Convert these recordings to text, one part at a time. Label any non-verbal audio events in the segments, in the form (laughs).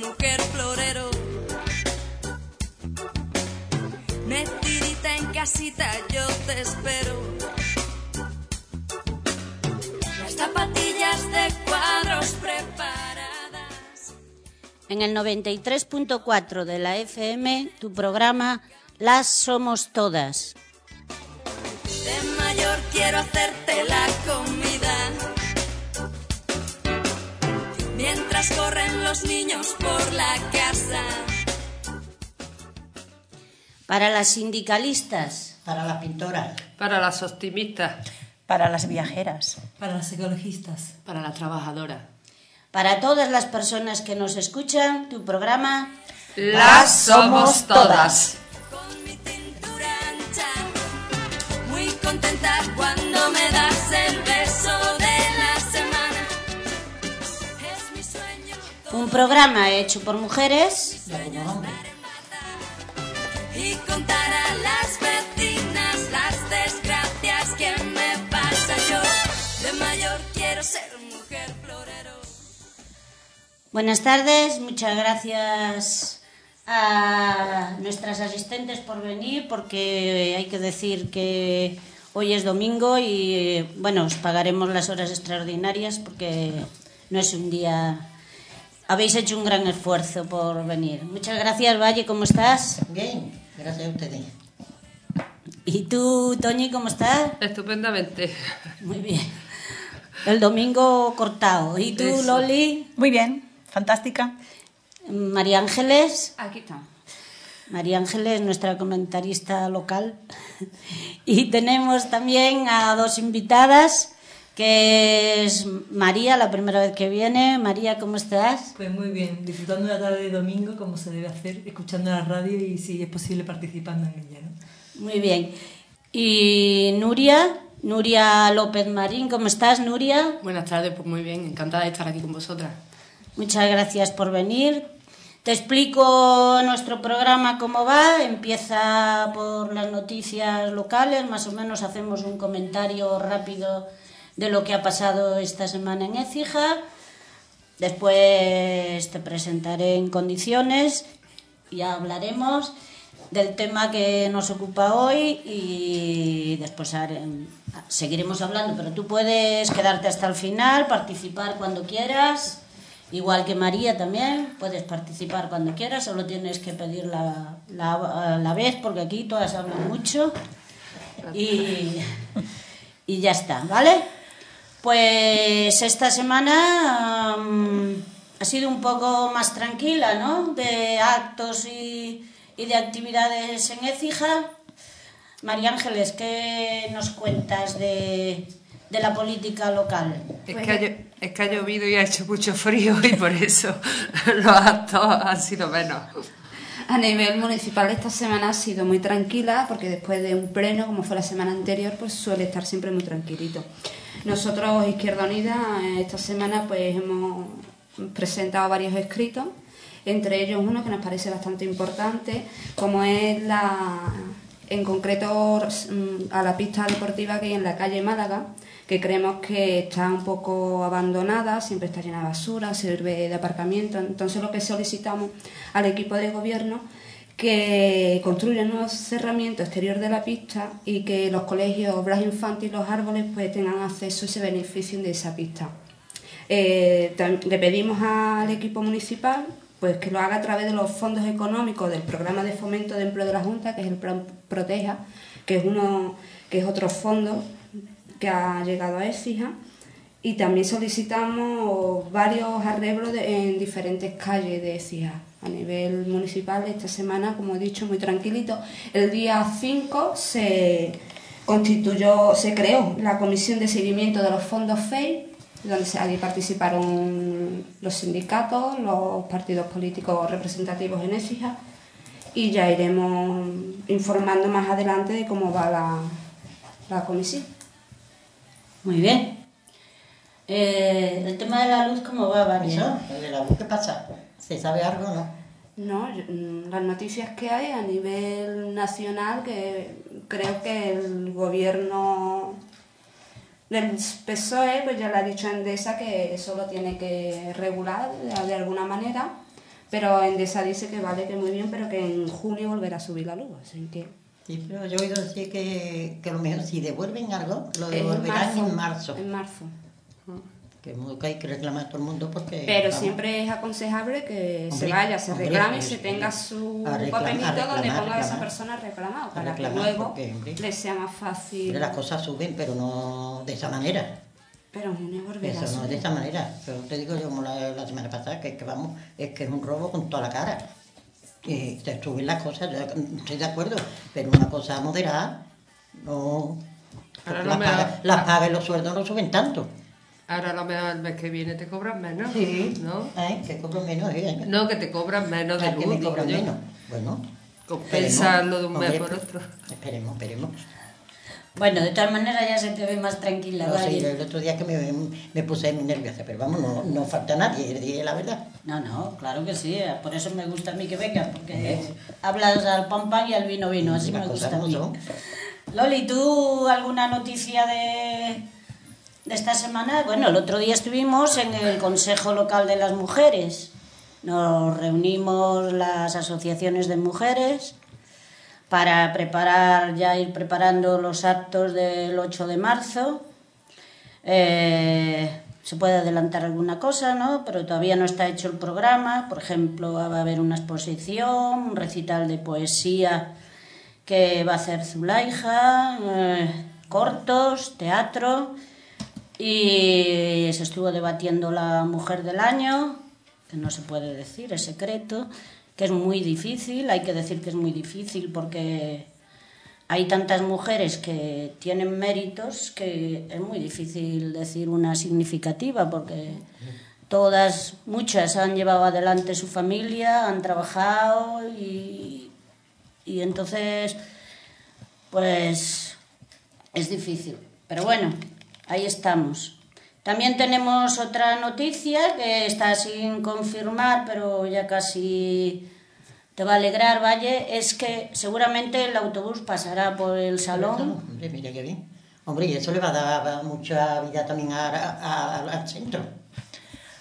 mujer florero. Metidita en casita, yo te espero. Las zapatillas de cuadros preparadas. En el 93.4 de la FM, tu programa Las Somos Todas. De mayor quiero hacerte la Mientras corren los niños por la casa. Para las sindicalistas, Para las pintoras. Para las optimistas. Para las viajeras. Para las ecologistas. Para la trabajadora. para todas las personas que nos escuchan, tu programa Las somos todas. Con mi cintura ancha. Muy contenta cuando me das el un programa hecho por mujeres Y algunos hombres. y contar a las vecinas las desgracias que me pasa yo. De mayor quiero ser mujer florero. Buenas tardes, muchas gracias a nuestras asistentes por venir, porque hay que decir que hoy es domingo y bueno, os pagaremos las horas extraordinarias porque no es un día. Habéis hecho un gran esfuerzo por venir. Muchas gracias, Valle, ¿cómo estás? Bien, gracias a ustedes. ¿Y tú, Toñi, cómo estás? Estupendamente. Muy bien. El domingo cortado. ¿Y tú, Eso. Loli? Muy bien, fantástica. María Ángeles. Aquí está. María Ángeles, nuestra comentarista local. Y tenemos también a dos invitadas, que es María, la primera vez que viene. María, ¿cómo estás? Pues muy bien, disfrutando la tarde de domingo como se debe hacer, escuchando la radio y si es posible participando en ella. ¿no? Muy bien. Y Nuria, Nuria López Marín, ¿cómo estás, Nuria? Buenas tardes, pues muy bien. Encantada de estar aquí con vosotras. Muchas gracias por venir. Te explico nuestro programa cómo va. Empieza por las noticias locales, más o menos hacemos un comentario rápido de lo que ha pasado esta semana en Écija. Después te presentaré en condiciones y ya hablaremos del tema que nos ocupa hoy y después seguiremos hablando, pero tú puedes quedarte hasta el final, participar cuando quieras, igual que María también, puedes participar cuando quieras, solo tienes que pedir la, la, la vez porque aquí todas hablan mucho y ya está, ¿vale? Pues esta semana mm, ha sido un poco más tranquila, ¿no? De actos y, y de actividades en Écija. María Ángeles, ¿qué nos cuentas de, de la política local? Es que, ha, es que ha llovido y ha hecho mucho frío y por eso (laughs) los actos han sido menos. A nivel municipal esta semana ha sido muy tranquila porque después de un pleno como fue la semana anterior pues suele estar siempre muy tranquilito. Nosotros Izquierda Unida eh, esta semana pues hemos presentado varios escritos, entre ellos uno que nos parece bastante importante como es la en concreto mm, a la pista deportiva que hay en la calle Málaga que creemos que está un poco abandonada, siempre está llena de basura, sirve de aparcamiento. Entonces lo que solicitamos al equipo de gobierno que construya un nuevo cerramiento exterior de la pista y que los colegios, Blas Infantes y los árboles pues tengan acceso a ese beneficio de esa pista. Eh, le pedimos al equipo municipal pues que lo haga a través de los fondos económicos del programa de fomento de empleo de la Junta, que es el plan Proteja, que es uno que es otro fondo que ha llegado a Écija y también solicitamos varios arreglos en diferentes calles de Écija a nivel municipal esta semana, como he dicho, muy tranquilito. El día 5 se constituyó, se creó la comisión de seguimiento de los fondos FEI, donde se- allí participaron los sindicatos, los partidos políticos representativos en Écija y ya iremos informando más adelante de cómo va la, la comisión. Muy bien. Eh, el tema de la luz, ¿cómo va, lo de la luz, ¿qué pasa? ¿Se sabe algo o no? No, yo- mm, las noticias que hay a nivel nacional, que creo que el gobierno del PSOE pues ya le ha dicho a Endesa que eso lo tiene que regular de, alguna manera, Pero Endesa dice que vale, que muy bien, pero que en junio volverá a subir la luz. Así que Sí, pero yo he oído decir que, que lo mejor, si devuelven algo, lo en devolverán en marzo. En marzo. Modo que hay que reclamar a todo el mundo porque... Pero vamos, siempre es aconsejable que se Hombre, vaya, se hombre, reclame y pues, se tenga su reclamar, papelito donde reclamar, ponga a esa persona reclamado, para reclamar, que luego porque, hombre, le sea más fácil. hombre, las cosas suben, pero no de esa manera. Pero junio volverá a Eso no es de esa manera. Pero te digo yo, como la, la semana pasada, que, que vamos, es que es un robo con toda la cara. Y te suben las cosas, yo estoy de acuerdo, pero una cosa moderada, no. No las me pagas ha- las pagas y los sueldos no suben tanto. Ahora a lo mejor el mes que viene te cobran menos. Sí. ¿No? Ay, que cobro menos, ¿eh? No, que te cobran menos de que luz, me digo cobran yo. menos. Bueno. Compensarlo de un mes por otro. Esperemos, esperemos. Bueno, de todas maneras ya se te ve más tranquila, No, sí, el otro día que me, me puse muy nerviosa, pero vamos, no, no falta nadie, dije la verdad. No, no, claro que sí, eh, por eso me gusta a mí que vengas, porque hablas al pan pan y al vino vino, así Las me gusta a mí. son. Loli, ¿tú alguna noticia de, esta semana? Bueno, el otro día estuvimos en el Consejo Local de las Mujeres. Nos reunimos las asociaciones de mujeres para preparar, ya ir preparando los actos del 8 de marzo. Eh, se puede adelantar alguna cosa, ¿no? Pero todavía no está hecho el programa. Por ejemplo, va a haber una exposición, un recital de poesía que va a hacer Zulaija, eh, cortos, teatro. Y se estuvo debatiendo la mujer del año, que no se puede decir, es secreto, que es muy difícil, hay que decir que es muy difícil porque hay tantas mujeres que tienen méritos que es muy difícil decir una significativa porque todas, muchas han llevado adelante su familia, han trabajado y, y entonces pues es difícil. Pero bueno, ahí estamos. También tenemos otra noticia que está sin confirmar, pero ya casi te va a alegrar, Valle, es que seguramente el autobús pasará por el salón. Hombre, mira qué bien. Hombre, y eso le va a dar mucha vida también a- a- al centro.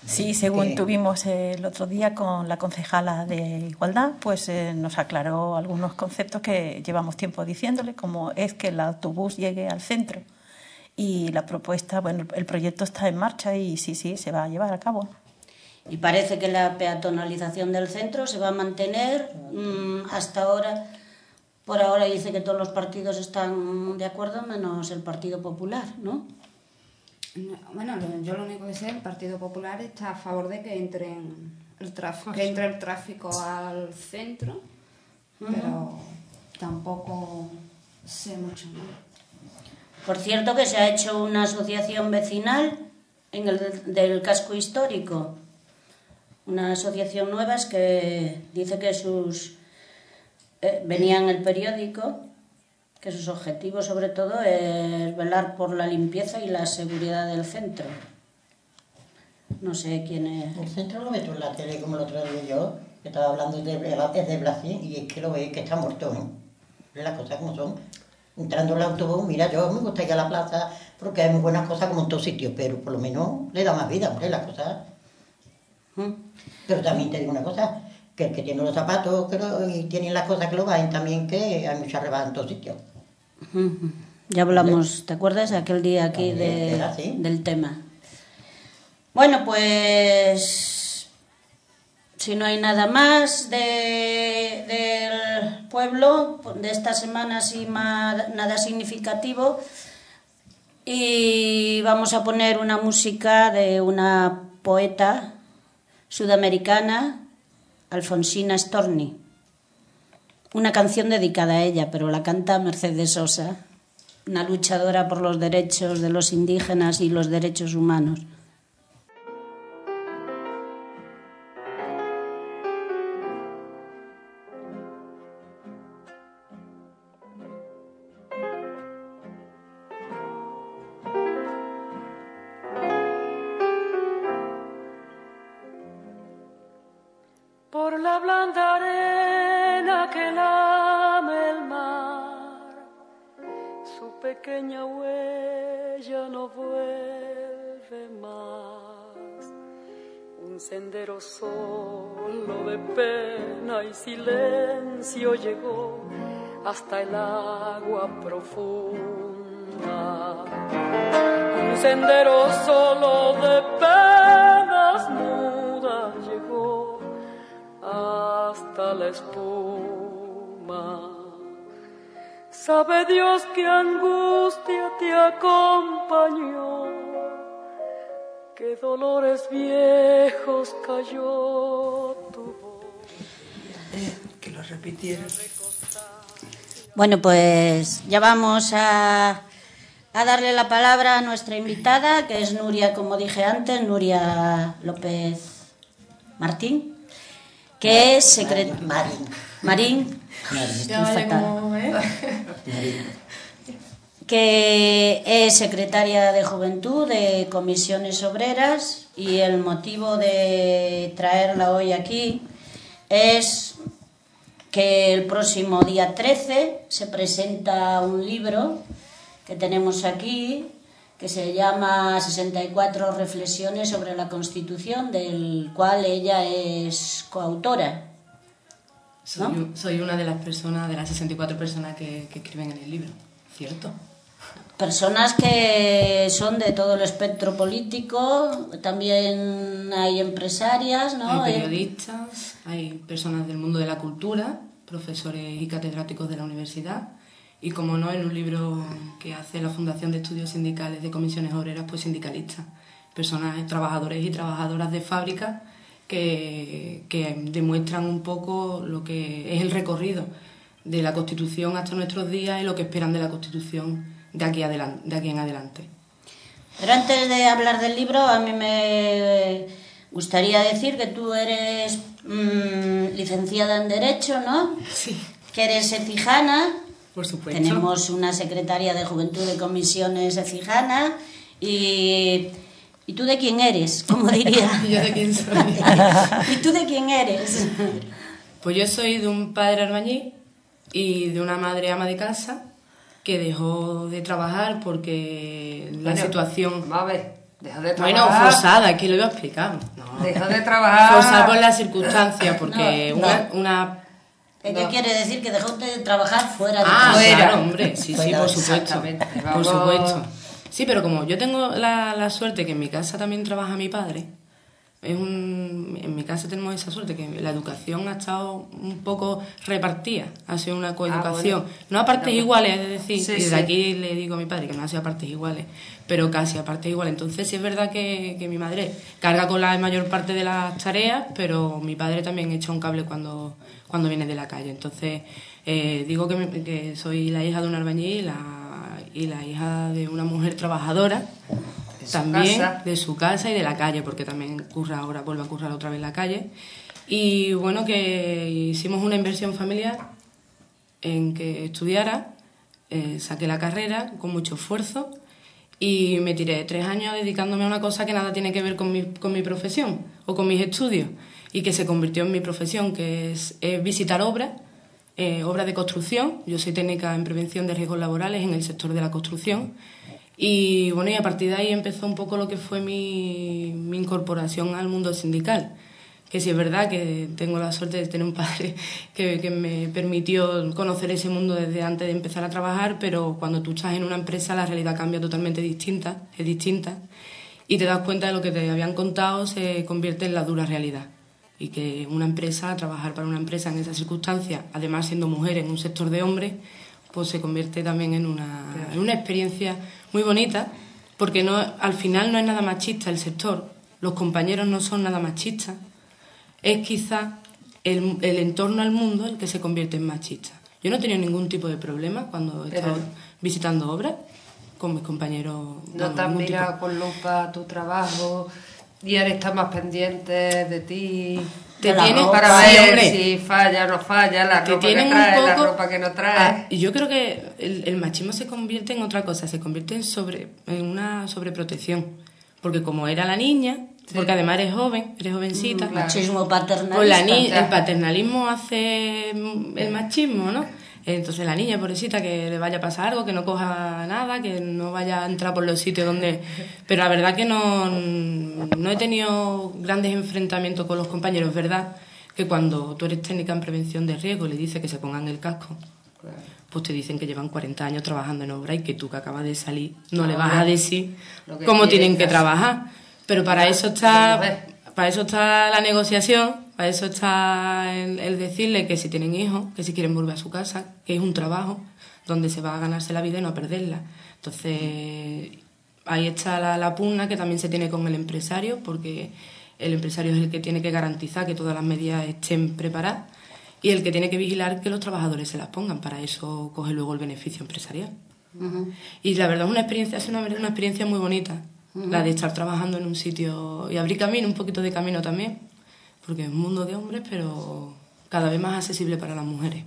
Sí, según que- tuvimos el otro día con la concejala de Igualdad, pues eh, nos aclaró algunos conceptos que llevamos tiempo diciéndole, como es que el autobús llegue al centro. Y la propuesta, bueno, el proyecto está en marcha y sí, sí, se va a llevar a cabo. Y parece que la peatonalización del centro se va a mantener mm, hasta ahora. Por ahora dice que todos los partidos están de acuerdo, menos el Partido Popular, ¿no? No, Bueno, yo lo único que sé, el Partido Popular está a favor de que entren el tráfico, que entre el tráfico al centro, pero tampoco sé mucho más. Por cierto que se ha hecho una asociación vecinal en el del casco histórico. Una asociación nueva que dice que sus eh, venía en el periódico que sus objetivos sobre todo es velar por la limpieza y la seguridad del centro. No sé quién es. El centro lo tú en la tele como el otro día yo, que estaba hablando de, de Brasil y es que lo ves que está muerto. Ves Las cosas como son. Entrando el autobús, mira, yo me gusta ir a la plaza porque hay muy buenas cosas como en todos sitios, pero por lo menos le da más vida, hombre, las cosas. ¿Mm? Pero también te digo una cosa, que el que tiene los zapatos que lo- y tiene las cosas que lo valen también, que hay mucha rebaja en todos sitios. Ujú. Ya hablamos, ¿te acuerdas? Aquel día aquí de- era del tema. Bueno, pues si no hay nada más de, del pueblo, pues, de esta semana así más, nada significativo, y vamos a poner una música de una poeta sudamericana, Alfonsina Storni. Una canción dedicada a ella, pero la canta Mercedes Sosa, una luchadora por los derechos de los indígenas y los derechos humanos. Pequeña huella no vuelve más. Un sendero solo de pena y silencio llegó hasta el agua profunda. Un sendero solo de penas mudas llegó hasta la espuma. Sabe Dios qué angustia te acompañó, qué dolores viejos cayó tu voz. Eh, que lo repitiera. Bueno, pues ya vamos a, a darle la palabra a nuestra invitada, que es Nuria, como dije antes, Nuria López Martín, que es secretaria. Marín. Marín, (laughs) Que es secretaria de Juventud de Comisiones Obreras y el motivo de traerla hoy aquí es que el próximo día 13 se presenta un libro que tenemos aquí que se llama 64 reflexiones sobre la Constitución, del cual ella es coautora. Soy, ¿No? un- soy una de las personas, de las 64 personas que, que escriben en el libro, ¿cierto? Personas que son de todo el espectro político, también hay empresarias, ¿no? Hay periodistas, hay personas del mundo de la cultura, profesores y catedráticos de la universidad. Y como no, en un libro que hace la Fundación de Estudios Sindicales de Comisiones Obreras, pues sindicalistas. Personas, trabajadores y trabajadoras de fábrica que, que demuestran un poco lo que es el recorrido de la Constitución hasta nuestros días y lo que esperan de la Constitución de aquí, adelan- de aquí en adelante. Pero antes de hablar del libro, a mí me gustaría decir que tú eres mm, licenciada en Derecho, ¿no? Sí, Que eres ecijana. por supuesto. Tenemos una secretaria de Juventud de Comisiones ecijana. Y, ¿Y tú de quién eres? (laughs) Como diría. ¿Y (laughs) yo de quién soy? ¿Y tú de quién eres? Pues yo soy de un padre albañil y de una madre ama de casa que dejó de trabajar porque la Bueno, situación... Vamos a ver, deja de Bueno, trabajar. forzada, aquí lo iba a explicar. No. Deja de trabajar. Forzada por las circunstancias, porque No, una... una- ¿Qué quiere decir? Que dejó de trabajar fuera de Ah, casa. Fuera. claro, hombre, sí, sí, por supuesto. Por supuesto. Sí, pero como yo tengo la, la suerte que en mi casa también trabaja mi padre, es un, en mi casa tenemos esa suerte que la educación ha estado un poco repartida, ha sido una coeducación, Ah, bueno. no a partes iguales, es decir, Sí, desde sí. aquí le digo a mi padre que no ha sido a partes iguales, pero casi a partes iguales. Entonces sí es verdad que, que mi madre carga con la mayor parte de las tareas, pero mi padre también echa un cable cuando, cuando viene de la calle. Entonces eh, digo que, me- que soy la hija de un albañil la, y la hija de una mujer trabajadora su también casa. de su casa y de la calle, porque también curra ahora, vuelve a currar otra vez la calle. Y bueno, que hicimos una inversión familiar en que estudiara, eh, saqué la carrera con mucho esfuerzo y me tiré tres años dedicándome a una cosa que nada tiene que ver con mi, con mi profesión o con mis estudios y que se convirtió en mi profesión, que es, eh, visitar obras, eh, obras de construcción. Yo soy técnica en prevención de riesgos laborales en el sector de la construcción. Y bueno, y a partir de ahí empezó un poco lo que fue mi, mi incorporación al mundo sindical. Que sí es verdad que tengo la suerte de tener un padre (laughs) que, que me permitió conocer ese mundo desde antes de empezar a trabajar, pero cuando tú estás en una empresa la realidad cambia totalmente distinta, es distinta, y te das cuenta de lo que te habían contado se convierte en la dura realidad. Y que una empresa, trabajar para una empresa en esas circunstancias, además siendo mujer en un sector de hombres, pues se convierte también en una, en una experiencia muy bonita, porque no, al final no es nada machista el sector, los compañeros no son nada machistas, es quizá el, el entorno al mundo el que se convierte en machista. Yo no he tenido ningún tipo de problema cuando he estado visitando obras con mis compañeros. No te tipo. mirado con lupa tu trabajo y ahora estás más pendiente de ti. Te tienen- para sí, ver hombre. si falla o no falla, la ropa que traes, la ropa que no traes. Ah, y yo creo que el, el machismo se convierte en otra cosa, se convierte en, sobre, en una sobreprotección. Porque como era la niña, porque además eres joven, eres jovencita, Machismo pues la paternalista. ni- el paternalismo hace mm, el machismo, ¿no? Entonces la niña, pobrecita, que le vaya a pasar algo, que no coja nada, que no vaya a entrar por los sitios donde... (laughs) Pero la verdad que no, no he tenido grandes enfrentamientos con los compañeros, verdad que cuando tú eres técnica en prevención de riesgo y le dices que se pongan el casco, pues te dicen que llevan 40 años trabajando en obra y que tú que acabas de salir no le vas a decir cómo tienen que trabajar. Pero para eso está, para eso está la negociación, para eso está el, el decirle que si tienen hijos, que si quieren volver a su casa, que es un trabajo donde se va a ganarse la vida y no a perderla. Entonces, ahí está la, la pugna que también se tiene con el empresario, porque el empresario es el que tiene que garantizar que todas las medidas estén preparadas y el que tiene que vigilar que los trabajadores se las pongan. Para eso coge luego el beneficio empresarial. Y la verdad es una experiencia, es una, una experiencia muy bonita, la de estar trabajando en un sitio y abrir camino, un poquito de camino también, porque es un mundo de hombres, pero cada vez más accesible para las mujeres.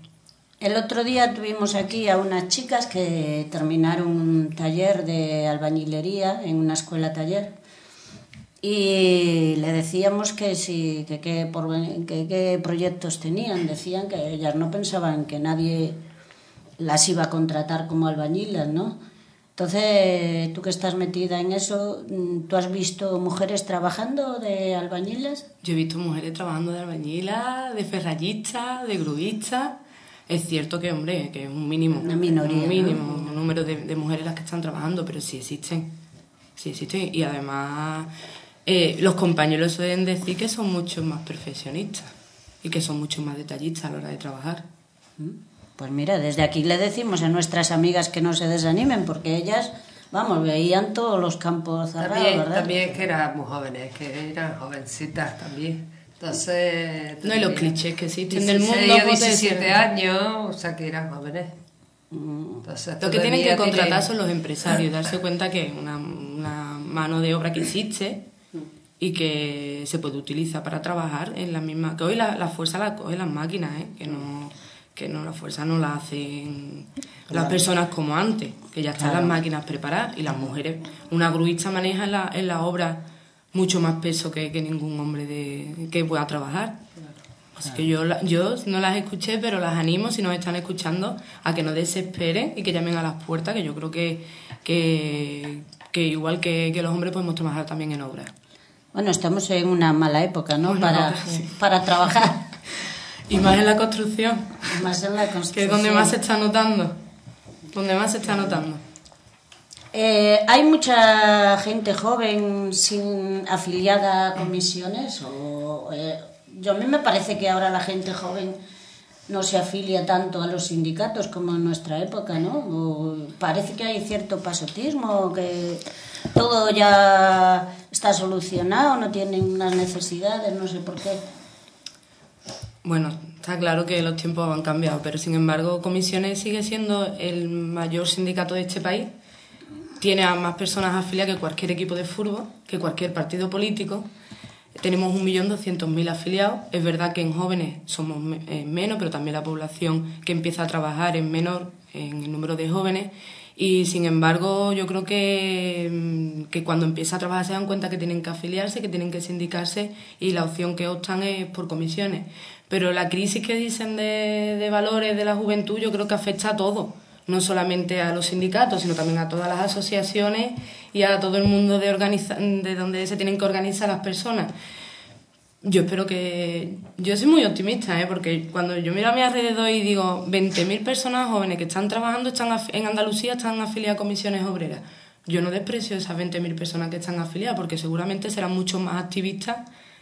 El otro día tuvimos aquí a unas chicas que terminaron un taller de albañilería en una escuela taller y le decíamos que sí, que qué por- que qué proyectos tenían. Decían que ellas no pensaban que nadie las iba a contratar como albañilas, ¿no? Entonces, tú que estás metida en eso, mm, ¿tú has visto mujeres trabajando de albañiles? Yo he visto mujeres trabajando de albañila, de ferrallista, de gruista. Es cierto que, hombre, que es un mínimo. Una minoría, Un mínimo ¿no? número de, de mujeres las que están trabajando, pero sí existen. Sí existen. Y además, eh, los compañeros suelen decir que son mucho más perfeccionistas y que son mucho más detallistas a la hora de trabajar. Pues mira, desde aquí le decimos a nuestras amigas que no se desanimen, porque ellas, vamos, veían todos los campos cerrados, También, ¿verdad? también es que eran muy jóvenes, que eran jovencitas también. Entonces. No, y los clichés que existen del 16 mundo, o pues, 17 decían- años, o sea que eran jóvenes. Entonces, Lo que tienen que contratar son los empresarios, darse cuenta que es una, una mano de obra que existe y que se puede utilizar para trabajar en la misma... Que hoy la, la fuerza la cogen las máquinas, ¿eh? que, no, que no la fuerza no la hacen las personas como antes, que ya están las máquinas preparadas y las mujeres... Una gruista maneja en la, en la obra mucho más peso que, que ningún hombre de, que pueda trabajar. Así que yo, yo no las escuché, pero las animo, si nos están escuchando, a que no desesperen y que llamen a las puertas, que yo creo que, que, que igual que, que los hombres podemos trabajar también en obras. Bueno, estamos en una mala época, ¿no? Bueno, para, sí. para trabajar. Y más en la construcción, Más en la (laughs) que es construcción. donde más se está notando. Donde más se está notando. Eh, ¿Hay mucha gente joven sin afiliada a comisiones? O, eh, yo a mí me parece que ahora la gente joven no se afilia tanto a los sindicatos como en nuestra época, ¿no? O parece que hay cierto pasotismo, que todo ya está solucionado, no tienen unas necesidades, no sé por qué. Bueno, está claro que los tiempos han cambiado, pero sin embargo, Comisiones sigue siendo el mayor sindicato de este país. Tiene a más personas afiliadas que cualquier equipo de fútbol, que cualquier partido político. Tenemos 1.200.000 afiliados. Es verdad que en jóvenes somos eh, menos, pero también la población que empieza a trabajar es menor en el número de jóvenes. Y sin embargo, yo creo que, mm, que cuando empieza a trabajar se dan cuenta que tienen que afiliarse, que tienen que sindicarse y la opción que optan es por comisiones. Pero la crisis que dicen de, de valores de la juventud yo creo que afecta a todo, no solamente a los sindicatos, sino también a todas las asociaciones y a todo el mundo de, organiza- de donde se tienen que organizar las personas. Yo espero que... Yo soy muy optimista, ¿eh? porque cuando yo miro a mi alrededor y digo 20.000 personas jóvenes que están trabajando están en Andalucía están afiliadas a comisiones obreras. Yo no desprecio esas 20.000 personas que están afiliadas porque seguramente serán mucho más activistas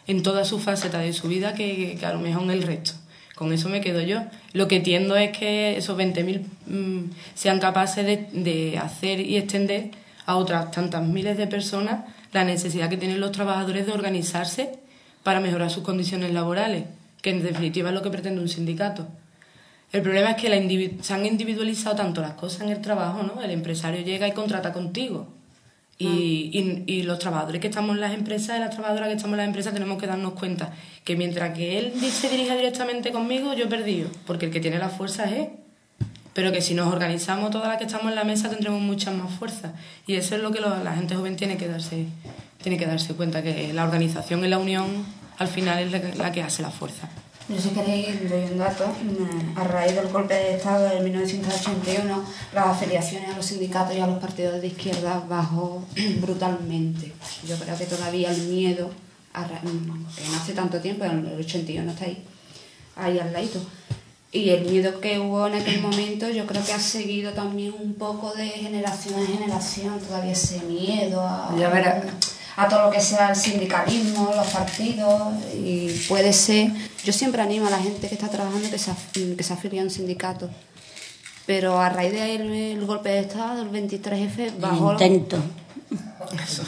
en toda su faceta de su vida que, que a lo mejor en el resto. Con eso me quedo yo. Lo que tiendo es que esos 20.000 mm, sean capaces de, de hacer y extender a otras tantas miles de personas la necesidad que tienen los trabajadores de organizarse para mejorar sus condiciones laborales, que en definitiva es lo que pretende un sindicato. El problema es que se han individualizado tanto las cosas en el trabajo, ¿no? El empresario llega y contrata contigo. Y, y- y los trabajadores que estamos en las empresas y las trabajadoras que estamos en las empresas tenemos que darnos cuenta que mientras que él se dirija directamente conmigo, yo he perdido, porque el que tiene la fuerza es él. Pero que si nos organizamos todas las que estamos en la mesa tendremos mucha más fuerza. Y eso es lo que lo- la gente joven tiene que darse, tiene que darse cuenta, que la organización y la unión al final es la que, la que hace la fuerza. Yo si queréis doy un dato. Mm, A raíz del golpe de Estado de 1981, las afiliaciones a los sindicatos y a los partidos de izquierda bajó (clears throat) brutalmente. Yo creo que todavía el miedo, mm, que no hace tanto tiempo, en el 81 está ahí, ahí al ladito. Y el miedo que hubo en aquel momento yo creo que ha seguido también un poco de generación en generación, todavía ese miedo a, Ya verás. A todo lo que sea el sindicalismo, los partidos, y puede ser, yo siempre animo a la gente que está trabajando que se, que se afilie a un sindicato, pero a raíz del el golpe de Estado, el 23F, El bajó... intento.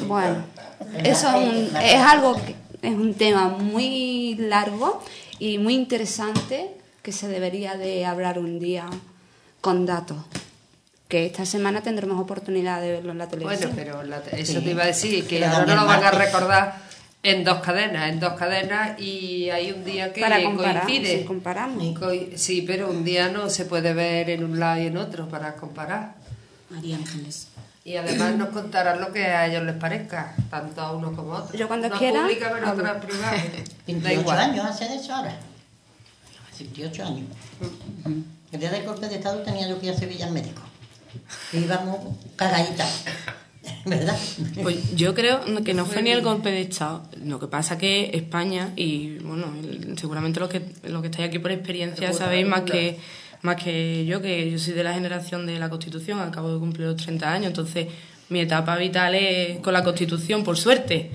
Bueno, eso es, un- es algo que es un tema muy largo y muy interesante que se debería de hablar un día con datos. Que esta semana tendremos oportunidad de verlo en la Bueno, televisión. pero la- eso te iba a decir, que Pero ahora no lo van a recordar en dos cadenas, en dos cadenas y hay un día que Para comparar, coincide. si comparamos. Sí, pero un día no se puede ver en un lado y en otro para comparar. María Ángeles. Y además nos contarán lo que a ellos les parezca, tanto a unos como a otros. Yo cuando Una quiera, pública, pero otra privada. (laughs) da 28 igual. años hace de eso ahora. 28 años. El día del golpe de Estado tenía yo que ir a Sevilla al médico. Íbamos cagaditas. ¿Verdad? Pues yo creo que no fue ni el golpe de Estado. Lo que pasa que España, y bueno, seguramente los que, los que estáis aquí por experiencia sabéis más que, más que yo, que yo soy de la generación de la Constitución, acabo de cumplir los 30 años, entonces mi etapa vital es con la Constitución, por suerte.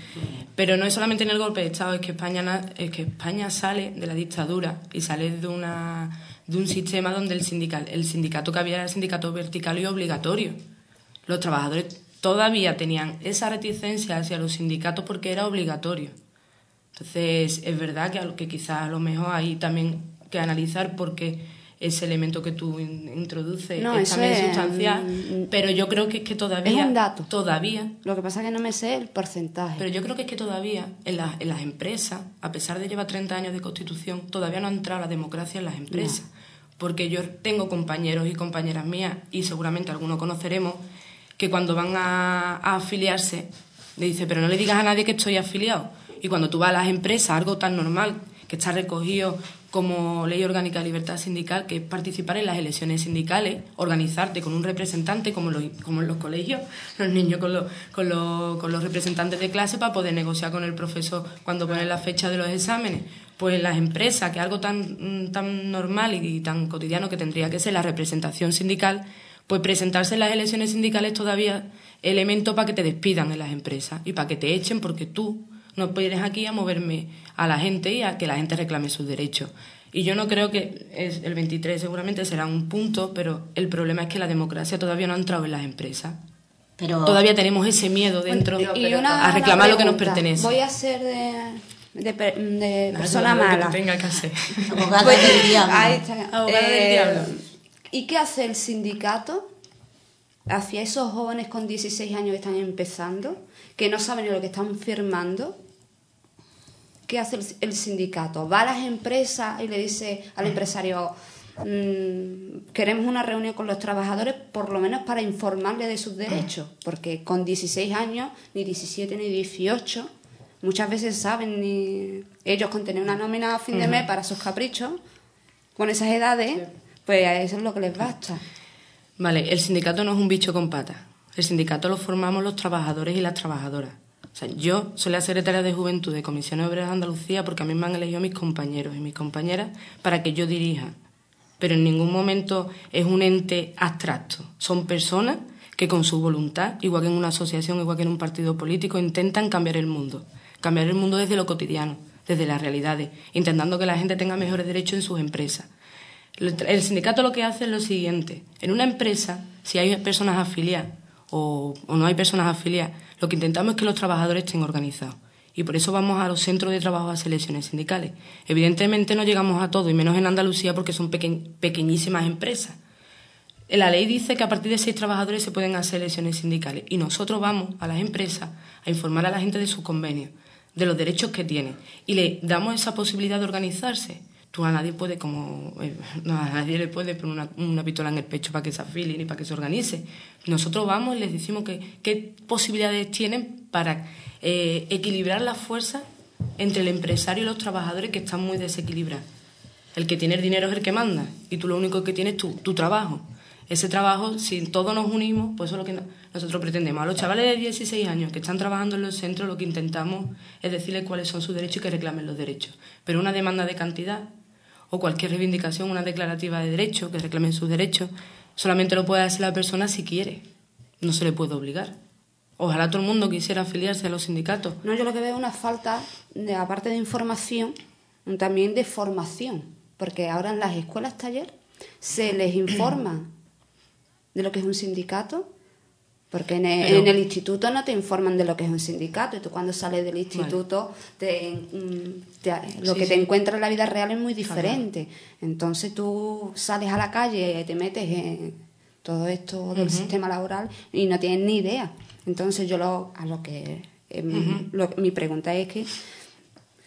Pero no es solamente en el golpe de Estado, es que España, es que España sale de la dictadura y sale de, una, de un sistema donde el, sindical, el sindicato que había era el sindicato vertical y obligatorio los trabajadores todavía tenían esa reticencia hacia los sindicatos porque era obligatorio. Entonces, es verdad que, que quizás a lo mejor hay también que analizar porque ese elemento que tú in- introduces No, es también es, sustancial, mm, pero yo creo que es que todavía... Es un dato. Todavía, Lo que pasa es que no me sé el porcentaje. pero yo creo que es que todavía en, las- en las empresas, a pesar de llevar 30 años de constitución, todavía no ha entrado la democracia en las empresas. Porque yo tengo compañeros y compañeras mías, y seguramente algunos conoceremos, que cuando van a, a afiliarse, le dice, pero no le digas a nadie que estoy afiliado. Y cuando tú vas a las empresas, algo tan normal, que está recogido como ley orgánica de libertad sindical, que es participar en las elecciones sindicales, organizarte con un representante, como, los, como en los colegios, (laughs) los niños con los, con, los, con los representantes de clase para poder negociar con el profesor cuando ponen la fecha de los exámenes. Pues las empresas, que es algo tan, mm, tan normal y tan cotidiano que tendría que ser la representación sindical, pues presentarse en las elecciones sindicales todavía elemento para que te despidan en las empresas y para que te echen porque tú no vienes aquí a moverme a la gente y a que la gente reclame sus derechos. Y yo no creo que es el 23 seguramente será un punto, pero el problema es que la democracia todavía no ha entrado en las empresas. Pero Todavía tenemos ese miedo dentro y una, a reclamar lo que nos pertenece. Voy a ser de, de, per- de persona que mala. te tenga que hacer. (laughs) abogada Pues, del diablo. ahí está. (laughs) Abogada del Eh, diablo. ¿Y qué hace el sindicato hacia esos jóvenes con 16 años que están empezando, que no saben ni lo que están firmando? ¿Qué hace el, el sindicato? Va a las empresas y le dice al empresario, mm, queremos una reunión con los trabajadores por lo menos para informarles de sus derechos, porque con 16 años, ni 17 ni 18, muchas veces saben ni ellos con tener una nómina a fin de mes para sus caprichos, con esas edades, pues a eso es lo que les basta. Vale, el sindicato no es un bicho con patas. El sindicato lo formamos los trabajadores y las trabajadoras. O sea, yo soy la secretaria de Juventud de Comisiones Obreras de Andalucía porque a mí me han elegido mis compañeros y mis compañeras para que yo dirija. Pero en ningún momento es un ente abstracto. Son personas que con su voluntad, igual que en una asociación, igual que en un partido político, intentan cambiar el mundo. Cambiar el mundo desde lo cotidiano, desde las realidades, intentando que la gente tenga mejores derechos en sus empresas. El sindicato lo que hace es lo siguiente. En una empresa, si hay personas afiliadas o, no hay personas afiliadas, lo que intentamos es que los trabajadores estén organizados. Y por eso vamos a los centros de trabajo a hacer elecciones sindicales. Evidentemente no llegamos a todo, y menos en Andalucía porque son peque- pequeñísimas empresas. La ley dice que a partir de seis trabajadores se pueden hacer elecciones sindicales y nosotros vamos a las empresas a informar a la gente de sus convenios, de los derechos que tienen y le damos esa posibilidad de organizarse. Tú a nadie puede, como eh, a nadie le puede poner una, una pistola en el pecho para que se afilie ni para que se organice. Nosotros vamos y les decimos que, qué posibilidades tienen para eh, equilibrar las fuerzas entre el empresario y los trabajadores que están muy desequilibradas. El que tiene el dinero es el que manda y tú lo único que tienes es tu, tu trabajo. Ese trabajo, si todos nos unimos, pues eso es lo que nosotros pretendemos. A los chavales de 16 años que están trabajando en los centros, lo que intentamos es decirles cuáles son sus derechos y que reclamen los derechos. Pero una demanda de cantidad o cualquier reivindicación, una declarativa de derechos, que reclamen sus derechos, solamente lo puede hacer la persona si quiere. No se le puede obligar. Ojalá todo el mundo quisiera afiliarse a los sindicatos. No, yo lo que veo es una falta, de, aparte de información, también de formación. Porque ahora en las escuelas taller se les informa de lo que es un sindicato. Porque en el, Pero- en el instituto no te informan de lo que es un sindicato. Y tú cuando sales del instituto, te, mm, te- lo Sí, que te encuentras en la vida real es muy diferente. Entonces tú sales a la calle, te metes en todo esto del sistema laboral y no tienes ni idea. Entonces yo lo, a lo que em, lo- mi pregunta es que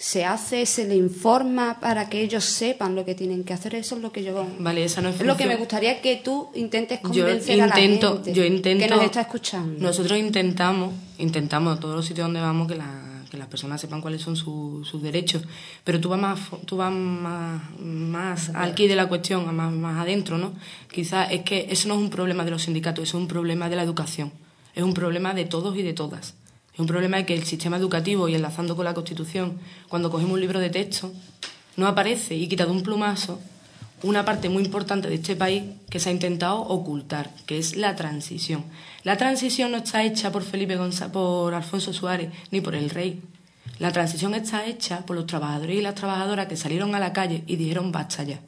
se hace, se le informa para que ellos sepan lo que tienen que hacer. Eso es lo que yo Vale, esa no es es lo que me gustaría que tú intentes yo convencer a la intento, gente yo intento, que nos está escuchando. Nosotros intentamos, intentamos a todos los sitios donde vamos que, la- que las personas sepan cuáles son su- sus derechos, pero tú vas más, tú vas más, más aquí de la cuestión, a más, más adentro, ¿no? Quizás es que eso no es un problema de los sindicatos, eso es un problema de la educación, es un problema de todos y de todas. Es un problema de que el sistema educativo, y enlazando con la Constitución, cuando cogemos un libro de texto, no aparece y quita de un plumazo una parte muy importante de este país que se ha intentado ocultar, que es la transición. La transición no está hecha por Felipe González, por Alfonso Suárez, ni por el rey. La transición está hecha por los trabajadores y las trabajadoras que salieron a la calle y dijeron basta ya.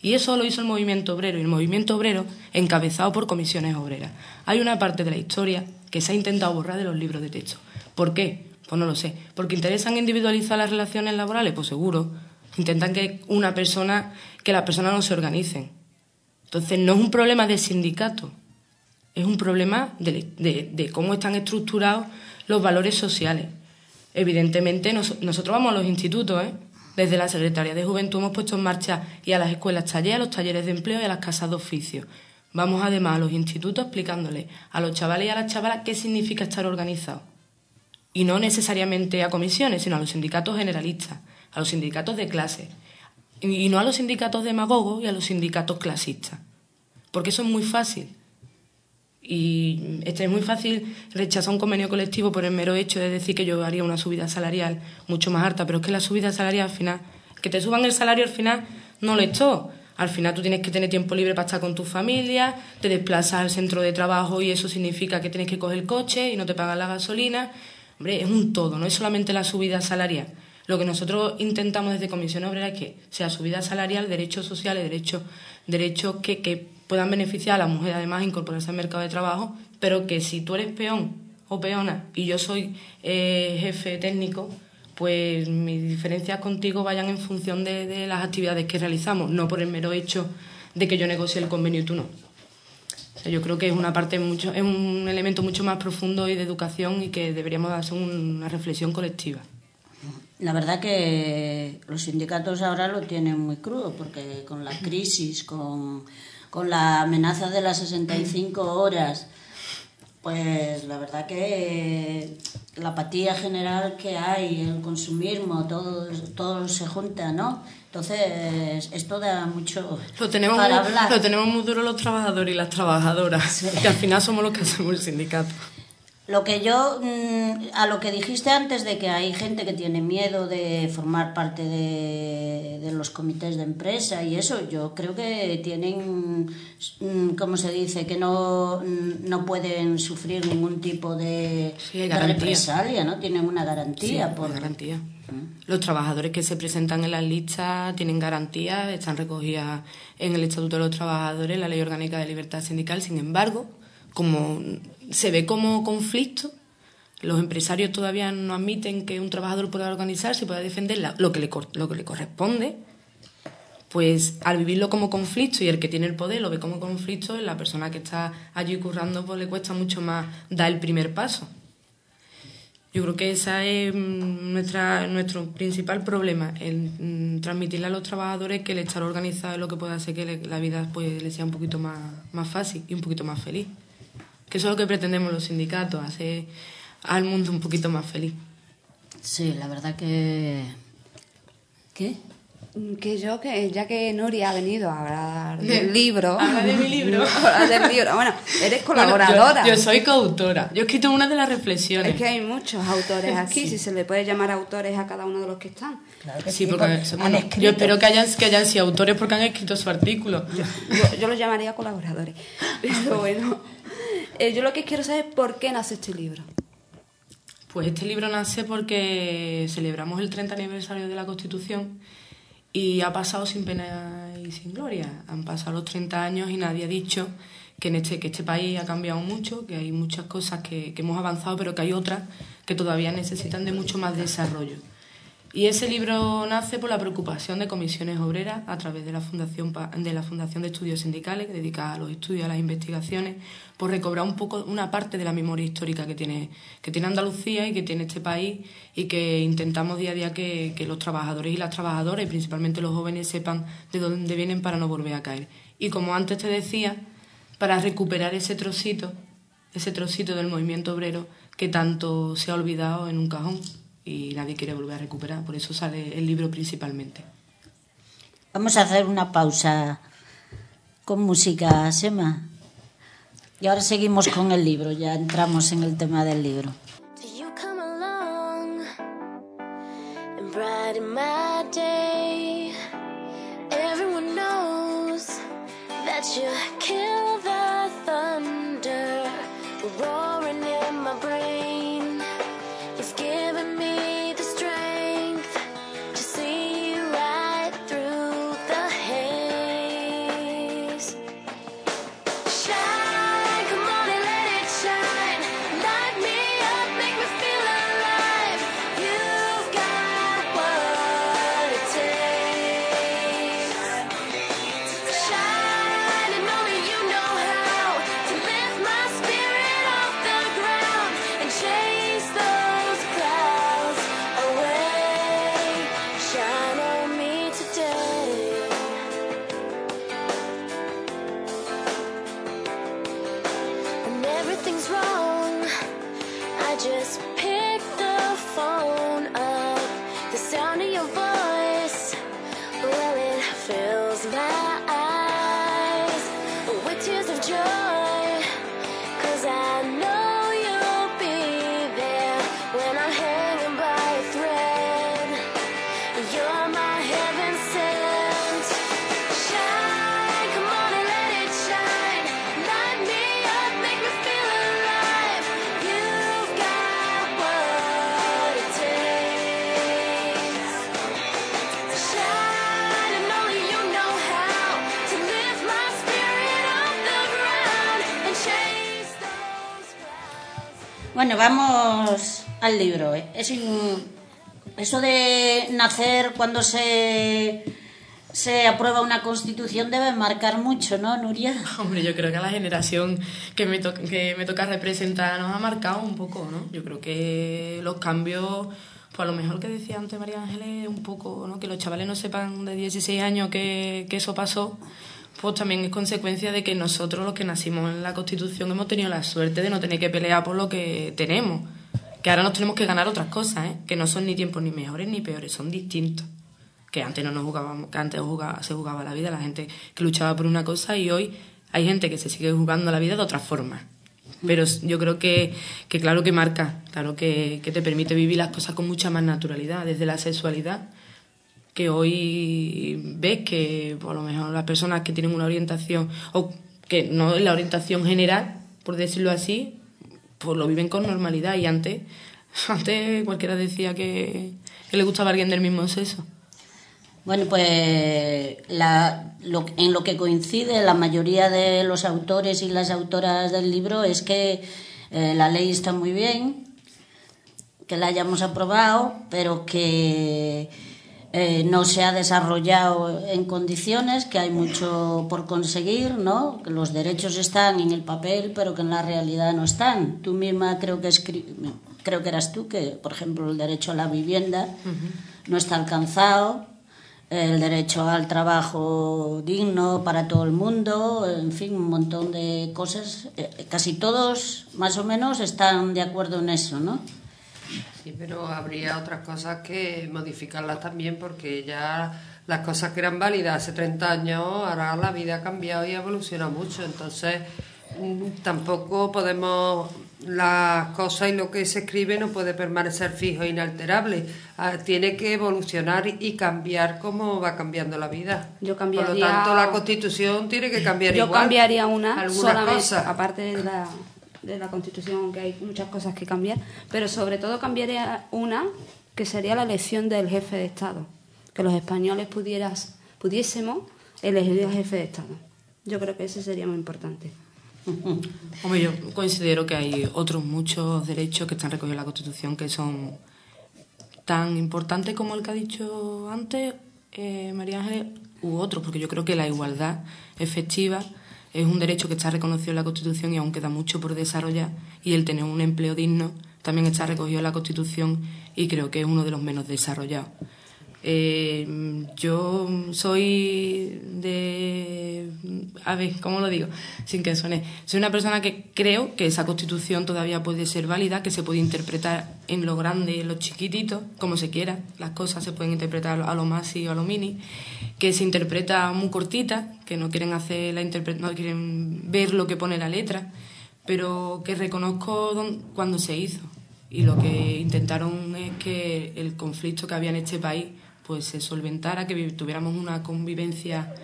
Y eso lo hizo el movimiento obrero, y el movimiento obrero encabezado por comisiones obreras. Hay una parte de la historia que se ha intentado borrar de los libros de texto. ¿Por qué? Pues no lo sé. ¿Porque interesan individualizar las relaciones laborales? Pues seguro. Intentan que una persona, que las personas no se organicen. Entonces no es un problema de sindicato, es un problema de, de- de cómo están estructurados los valores sociales. Evidentemente nos- nosotros vamos a los institutos, ¿eh? Desde la Secretaría de Juventud hemos puesto en marcha y a las escuelas taller, a los talleres de empleo y a las casas de oficio. Vamos además a los institutos explicándoles a los chavales y a las chavalas qué significa estar organizado. Y no necesariamente a comisiones, sino a los sindicatos generalistas, a los sindicatos de clase. Y no a los sindicatos demagogos y a los sindicatos clasistas. Porque eso es muy fácil. Y este es muy fácil rechazar un convenio colectivo por el mero hecho de decir que yo haría una subida salarial mucho más alta, pero es que la subida salarial al final, que te suban el salario al final no lo es todo. Al final tú tienes que tener tiempo libre para estar con tu familia, te desplazas al centro de trabajo y eso significa que tienes que coger el coche y no te pagan la gasolina. Hombre, es un todo, no es solamente la subida salarial. Lo que nosotros intentamos desde Comisión Obrera es que sea subida salarial, derechos sociales, derechos, que, que puedan beneficiar a la mujer además incorporarse al mercado de trabajo, pero que si tú eres peón o peona y yo soy eh, jefe técnico, pues mis diferencias contigo vayan en función de, de las actividades que realizamos, no por el mero hecho de que yo negocie el convenio y tú no. Yo creo que es una parte mucho, es un elemento mucho más profundo y de educación y que deberíamos hacer una reflexión colectiva. La verdad que los sindicatos ahora lo tienen muy crudo porque con la crisis, con, con la amenaza de las 65 horas, pues la verdad que la apatía general que hay, el consumismo, todo, todo se junta, ¿no? Entonces, esto da mucho Lo tenemos, para muy, hablar. lo tenemos muy duro los trabajadores y las trabajadoras, que al final somos los que hacemos el sindicato. Lo que yo, mm, a lo que dijiste antes de que hay gente que tiene miedo de formar parte de, de los comités de empresa y eso, yo creo que tienen, mm, ¿cómo se dice? Que no, mm, no pueden sufrir ningún tipo de, Sí, represalia, ¿no? Tienen una garantía. Sí, por- garantía. Los trabajadores que se presentan en las listas tienen garantía, están recogidas en el Estatuto de los Trabajadores, la Ley Orgánica de Libertad Sindical. Sin embargo, como se ve como conflicto, los empresarios todavía no admiten que un trabajador pueda organizarse pueda defender lo, que le, lo que le corresponde. Pues al vivirlo como conflicto y el que tiene el poder lo ve como conflicto, la persona que está allí currando pues le cuesta mucho más dar el primer paso. Yo creo que ese es mm, nuestra, nuestro principal problema, el mm, transmitirle a los trabajadores que el estar organizado es lo que puede hacer que la vida pues, les sea un poquito más, más fácil y un poquito más feliz. Que eso es lo que pretendemos los sindicatos, hacer al mundo un poquito más feliz. Sí, la verdad que... ¿Qué? Mm, Que yo, que ya que Nuria ha venido a hablar De- del libro. (laughs) habla de mi libro. (laughs) hablar del libro. Bueno, eres Bueno, colaboradora. yo, yo soy coautora. Yo he escrito una de las reflexiones. Es que hay muchos autores aquí, Sí. si se le puede llamar autores a cada uno de los que están. Claro que Sí, sí, porque porque bueno, escrito. yo espero que hayan, que hayan sido autores porque han escrito su artículo. Yo, yo los llamaría colaboradores. (laughs) Pero bueno, eh, yo lo que quiero saber es por qué nace este libro. Pues este libro nace porque celebramos el 30 aniversario de la Constitución y ha pasado sin pena y sin gloria. Han pasado los 30 años y nadie ha dicho que, en este, que este país ha cambiado mucho, que hay muchas cosas que, que hemos avanzado, pero que hay otras que todavía necesitan de mucho más desarrollo. Y ese libro nace por la preocupación de comisiones obreras a través de la Fundación, de la Fundación de Estudios Sindicales, dedicada a los estudios a las investigaciones, por recobrar un poco una parte de la memoria histórica que tiene, que tiene Andalucía y que tiene este país y que intentamos día a día que, que los trabajadores y las trabajadoras, y principalmente los jóvenes, sepan de dónde vienen para no volver a caer. Y como antes te decía, para recuperar ese trocito, ese trocito del movimiento obrero que tanto se ha olvidado en un cajón y nadie quiere volver a recuperar. Por eso sale el libro principalmente. Vamos a hacer una pausa con música, Sema. Y ahora seguimos con el libro, ya entramos en el tema del libro. That you kill the thunder roaring Bueno, vamos al libro. ¿eh? Es eso de nacer cuando se, se aprueba una constitución debe marcar mucho, ¿no, Nuria? (laughs) Hombre, yo creo que a la generación que me, to- que me toca representar nos ha marcado un poco, ¿no? Yo creo que los cambios, pues a lo mejor que decía antes María Ángeles, un poco, ¿no? Que los chavales no sepan de 16 años que, que eso pasó, pues también es consecuencia de que nosotros los que nacimos en la Constitución hemos tenido la suerte de no tener que pelear por lo que tenemos. Que ahora nos tenemos que ganar otras cosas, ¿eh? Que no son ni tiempos ni mejores ni peores, son distintos que antes no nos jugábamos, que antes jugaba- se jugaba la vida, la gente que luchaba por una cosa y hoy hay gente que se sigue jugando la vida de otra forma. Pero yo creo que, que claro que marca, claro que, que te permite vivir las cosas con mucha más naturalidad, desde la sexualidad, que hoy ves que por lo mejor las personas que tienen una orientación, o que no es la orientación general, por decirlo así, pues lo viven con normalidad y antes, (laughs) antes cualquiera decía que, le gustaba a alguien del mismo sexo. Bueno, pues la- lo- en lo que coincide la mayoría de los autores y las autoras del libro es que eh, la ley está muy bien, que la hayamos aprobado, pero que eh, no se ha desarrollado en condiciones, que hay mucho por conseguir, ¿no? Que los derechos están en el papel, pero que en la realidad no están. Tú misma creo que escri- creo que eras tú que, por ejemplo, el derecho a la vivienda no está alcanzado, el derecho al trabajo digno para todo el mundo, en fin, un montón de cosas. Eh, Casi todos, más o menos, están de acuerdo en eso, ¿no? Sí, pero habría otras cosas que modificarlas también porque ya las cosas que eran válidas hace 30 años, ahora la vida ha cambiado y ha evolucionado mucho. Entonces, mm, tampoco podemos. Las cosas y lo que se escribe no puede permanecer fijo e inalterable. Ah, Tiene que evolucionar y cambiar como va cambiando la vida. Yo Por lo cambiaría- tanto, la constitución tiene que cambiar Yo igual. cambiaría una algunas solamente, cosas. aparte de la, de la constitución, que hay muchas cosas que cambiar, pero sobre todo cambiaría una que sería la elección del jefe de Estado. Que los españoles pudieras, pudiésemos elegir al jefe de Estado. Yo creo que ese sería muy importante. (laughs) Hombre, yo considero que hay otros muchos derechos que están recogidos en la Constitución que son tan importantes como el que ha dicho antes eh, María Ángeles u otros, porque yo creo que la igualdad efectiva es un derecho que está reconocido en la Constitución y aún queda mucho por desarrollar y el tener un empleo digno también está recogido en la Constitución y creo que es uno de los menos desarrollados. Eh, yo soy de... A ver, ¿cómo lo digo? Sin que suene. Soy una persona que creo que esa constitución todavía puede ser válida, que se puede interpretar en lo grande en lo chiquitito, como se quiera. Las cosas se pueden interpretar a lo más y a lo mini. Que se interpreta muy cortita, que no quieren hacer la interpre- no quieren ver lo que pone la letra, pero que reconozco cuando se hizo. Y lo que intentaron es que el conflicto que había en este país pues se solventara, que vi- tuviéramos una convivencia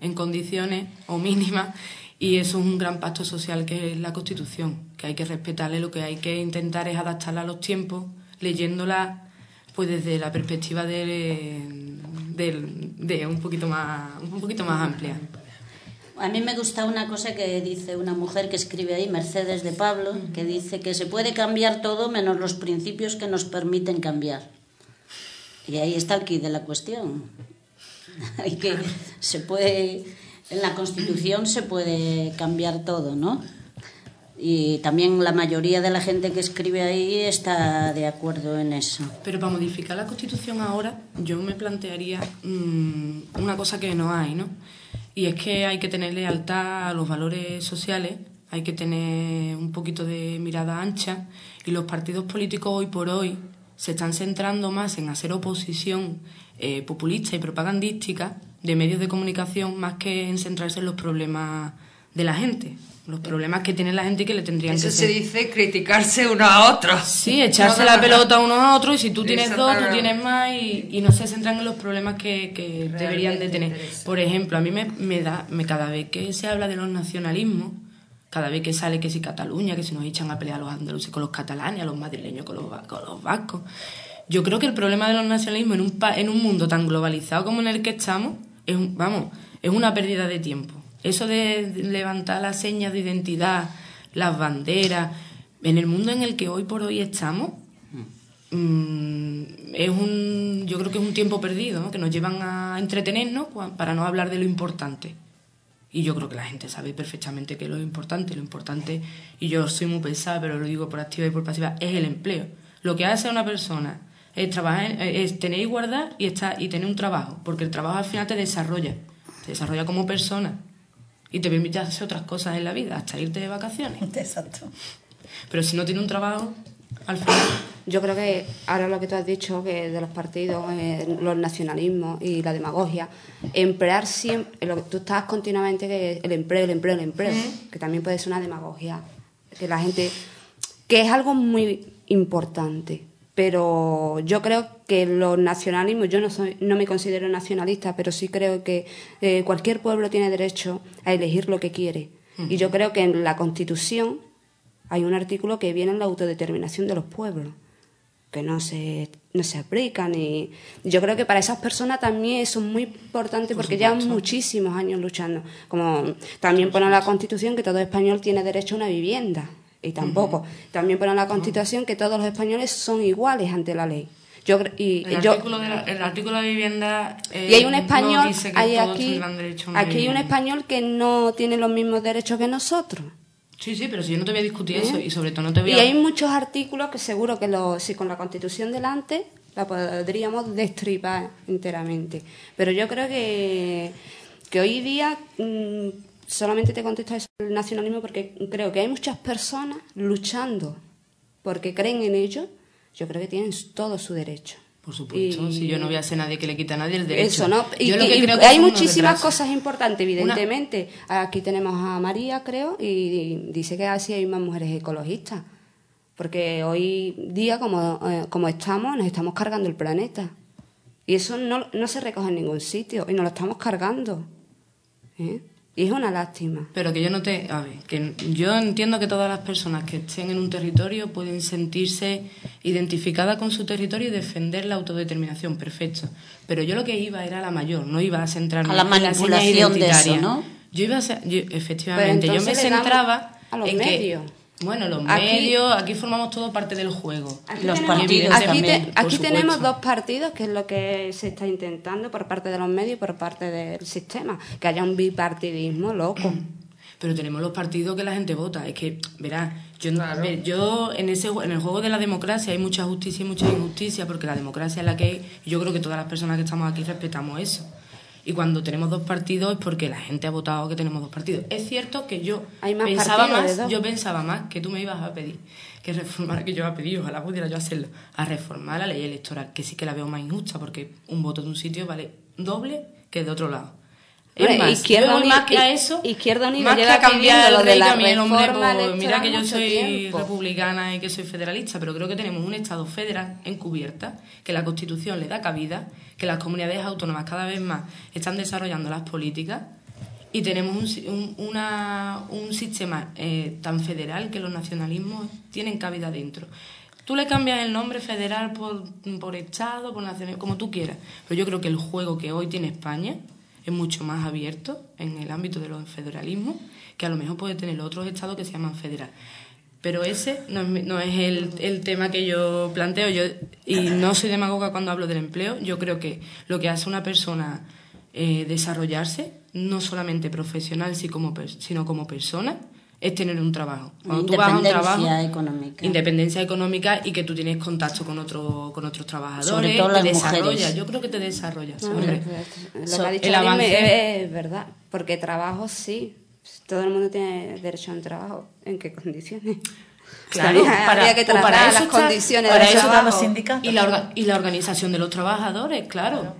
en condiciones o mínimas y eso es un gran pacto social que es la Constitución, que hay que respetarle, lo que hay que intentar es adaptarla a los tiempos, leyéndola pues desde la perspectiva de, de un poquito más un poquito más amplia. A mí me gusta una cosa que dice una mujer que escribe ahí, Mercedes de Pablo, que dice que se puede cambiar todo menos los principios que nos permiten cambiar. Y ahí está el quid de la cuestión. (laughs) Hay que se puede en la Constitución se puede cambiar todo, ¿no? Y también la mayoría de la gente que escribe ahí está de acuerdo en eso. Pero para modificar la Constitución ahora, yo me plantearía mm, una cosa que no hay, ¿no? Y es que hay que tener lealtad a los valores sociales, hay que tener un poquito de mirada ancha y los partidos políticos hoy por hoy se están centrando más en hacer oposición eh, populista y propagandística de medios de comunicación más que en centrarse en los problemas de la gente, los problemas que tiene la gente y que le tendrían Eso que se ser- dice criticarse uno a otro. Sí, echarse No, la no, pelota uno a otro y si tú tienes dos, tú tienes más y, y no se centran en los problemas que, que deberían de tener. Por ejemplo, a mí me, me da, me, cada vez que se habla de los nacionalismos, cada vez que sale que si Cataluña, que si nos echan a pelear los andaluces con los catalanes, a los madrileños con los, con los vascos, yo creo que el problema de los nacionalismos en un, pa- en un mundo tan globalizado como en el que estamos, es un- vamos, es una pérdida de tiempo. Eso de levantar las señas de identidad, las banderas, en el mundo en el que hoy por hoy estamos, mm, es un, yo creo que es un tiempo perdido, ¿no? que nos llevan a entretenernos para no hablar de lo importante. Y yo creo que la gente sabe perfectamente que lo importante, lo importante, y yo soy muy pesada, pero lo digo por activa y por pasiva, es el empleo. Lo que hace una persona es, trabajar, es tener igualdad y, estar, y tener un trabajo, porque el trabajo al final te desarrolla, te desarrolla como persona y te permite hacer otras cosas en la vida, hasta irte de vacaciones. (laughs) Exacto. Pero si no tiene un trabajo, al final... Yo creo que ahora lo que tú has dicho, que de los partidos, eh, los nacionalismos y la demagogia, emplear siempre, lo que tú estás continuamente, que el empleo, el empleo, el empleo, que también puede ser una demagogia, que la gente, que es algo muy importante, pero yo creo que los nacionalismos, yo no, soy, no me considero nacionalista, pero sí creo que eh, cualquier pueblo tiene derecho a elegir lo que quiere. Y yo creo que en la Constitución hay un artículo que viene en la autodeterminación de los pueblos, que no se, no se aplican. Y yo creo que para esas personas también eso es muy importante porque llevan muchísimos años luchando. Como también pone en la Constitución que todo español tiene derecho a una vivienda, y tampoco. También pone en la Constitución que todos los españoles son iguales ante la ley. Yo, y, El, yo, artículo, de la, el artículo de vivienda... eh, y hay un no español, dice que hay todos aquí, hay un español que no tiene los mismos derechos que nosotros. Sí, sí, pero si yo no te voy a discutir ¿Eh? eso y sobre todo no te voy Y a... hay muchos artículos que seguro que lo, si con la Constitución delante la podríamos destripar enteramente. Pero yo creo que, que hoy día mm, solamente te contesto eso el nacionalismo porque creo que hay muchas personas luchando porque creen en ello. Yo creo que tienen todo su derecho. Por supuesto, Y- si yo no voy a ser nadie que le quita a nadie el derecho. Eso, ¿no? Y, Yo lo y- que y creo que hay muchísimas cosas importantes, evidentemente. Aquí tenemos a María, creo, y dice que así hay más mujeres ecologistas. Porque hoy día, como, eh, como estamos, nos estamos cargando el planeta. Y eso no, no se recoge en ningún sitio, y nos lo estamos cargando. ¿eh? Y es una lástima. Pero que yo no te... A ver, que yo entiendo que todas las personas que estén en un territorio pueden sentirse identificadas con su territorio y defender la autodeterminación, perfecto. Pero yo lo que iba era la mayor, no iba a centrarme A la en la manipulación de eso. ¿no? Yo iba a ser- yo- efectivamente, yo me centraba a los en medios. que... Bueno, los Aquí- medios, aquí formamos todo parte del juego. Aquí Los tenemos- partidos aquí, también, te- aquí tenemos dos partidos, que es lo que se está intentando por parte de los medios y por parte del sistema, que haya un bipartidismo loco. (clears throat) Pero tenemos los partidos que la gente vota. Es que, verás, yo, ver, yo en, ese, en el juego de la democracia hay mucha justicia y mucha injusticia, porque la democracia es la que Yo creo que todas las personas que estamos aquí respetamos eso. Y cuando tenemos dos partidos es porque la gente ha votado que tenemos dos partidos. Es cierto que yo Hay más pensaba más, yo pensaba más que tú me ibas a pedir que reformara que yo he pedido, ojalá pudiera yo hacerlo, a reformar la ley electoral, que sí que la veo más injusta, porque un voto de un sitio vale doble que de otro lado. Es Bueno, más, Izquierda Unida- más que a eso, Izquierda Unida más que a cambiar el lo de rey, la el hombre, pues, mira que yo soy tiempo. republicana y que soy federalista, pero creo que tenemos un Estado federal encubierta, que la Constitución le da cabida, que las comunidades autónomas cada vez más están desarrollando las políticas y tenemos un, un- una- un sistema eh, tan federal que los nacionalismos tienen cabida dentro. Tú le cambias el nombre federal por, por Estado, por nacional, como tú quieras, pero yo creo que el juego que hoy tiene España es mucho más abierto en el ámbito de los federalismos que a lo mejor puede tener otros estados que se llaman federal. Pero ese no es, no es el, el tema que yo planteo. Yo, y no soy demagoga cuando hablo del empleo. Yo creo que lo que hace una persona eh, desarrollarse, no solamente profesional, sino como persona, es tener un trabajo. Cuando tú vas a un Independencia trabajo, económica. independencia económica y que tú tienes contacto con, otro, con otros trabajadores, Sobre todo te las desarrolla. mujeres. Yo creo que te desarrolla. No, hombre. Lo So- que ha dicho el avance- es, es verdad, porque trabajo sí, todo el mundo tiene derecho a un trabajo. ¿En qué condiciones? Claro, que o para eso las está- condiciones para de eso trabajo. están los sindicatos. Y la, orga- y la organización de los trabajadores, claro.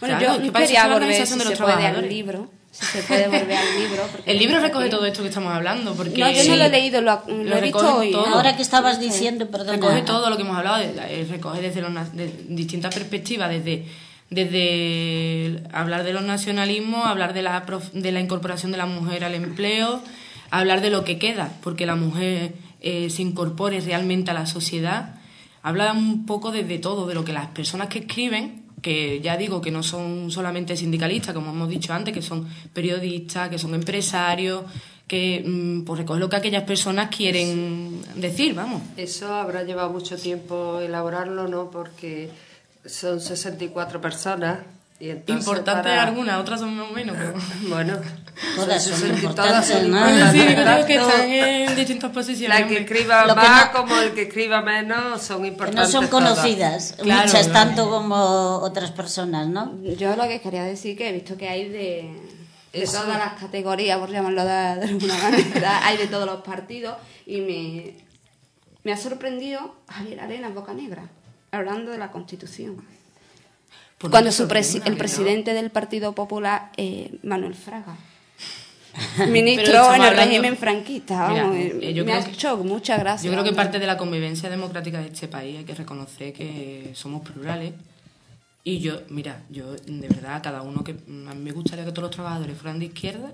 Bueno, Claro, yo que quería volver, si de los se puede, al libro. Si se puede volver al libro. porque El libro recoge aquí. todo esto que estamos hablando, porque... No, yo no lo he leído, lo, lo he visto hoy. todo. Ahora que estabas diciendo, perdona. Recoge todo lo que hemos hablado, eh, recoge desde los na- de distintas perspectivas, desde, desde hablar de los nacionalismos, hablar de la, prof- de la incorporación de la mujer al empleo, hablar de lo que queda, porque la mujer eh, se incorpore realmente a la sociedad. Habla un poco desde todo, de lo que las personas que escriben, que ya digo que no son solamente sindicalistas, como hemos dicho antes, que son periodistas, que son empresarios, que mm, pues recoge lo que aquellas personas quieren decir, vamos. Eso habrá llevado mucho tiempo elaborarlo, ¿no? Porque son 64 personas. Y entonces Importantes para- algunas, otras son más o menos. pero- (laughs) Bueno, Todas son 60 importantes, todas. Bueno, sí, creo que están en distintas posiciones. La que escriba Lo que más no- como el que escriba menos son Que importantes. no son todas. conocidas, Claro, muchas tanto como otras personas, ¿no? Yo lo que quería decir que he visto que hay de, de Eso. todas las categorías, por llamarlo de, de alguna (laughs) manera, hay de todos los partidos y me, me ha sorprendido Javier Arenas Bocanegra, hablando de la Constitución. Cuando su presi- el presidente del Partido Popular, eh, Manuel Fraga, (laughs) ministro en el régimen franquista, vamos, eh, yo me creo ha que- muchas gracias. Yo creo que parte de la convivencia democrática de este país hay que reconocer que somos plurales. Y yo, mira, yo de verdad, cada uno que. A mí me gustaría que todos los trabajadores fueran de izquierda,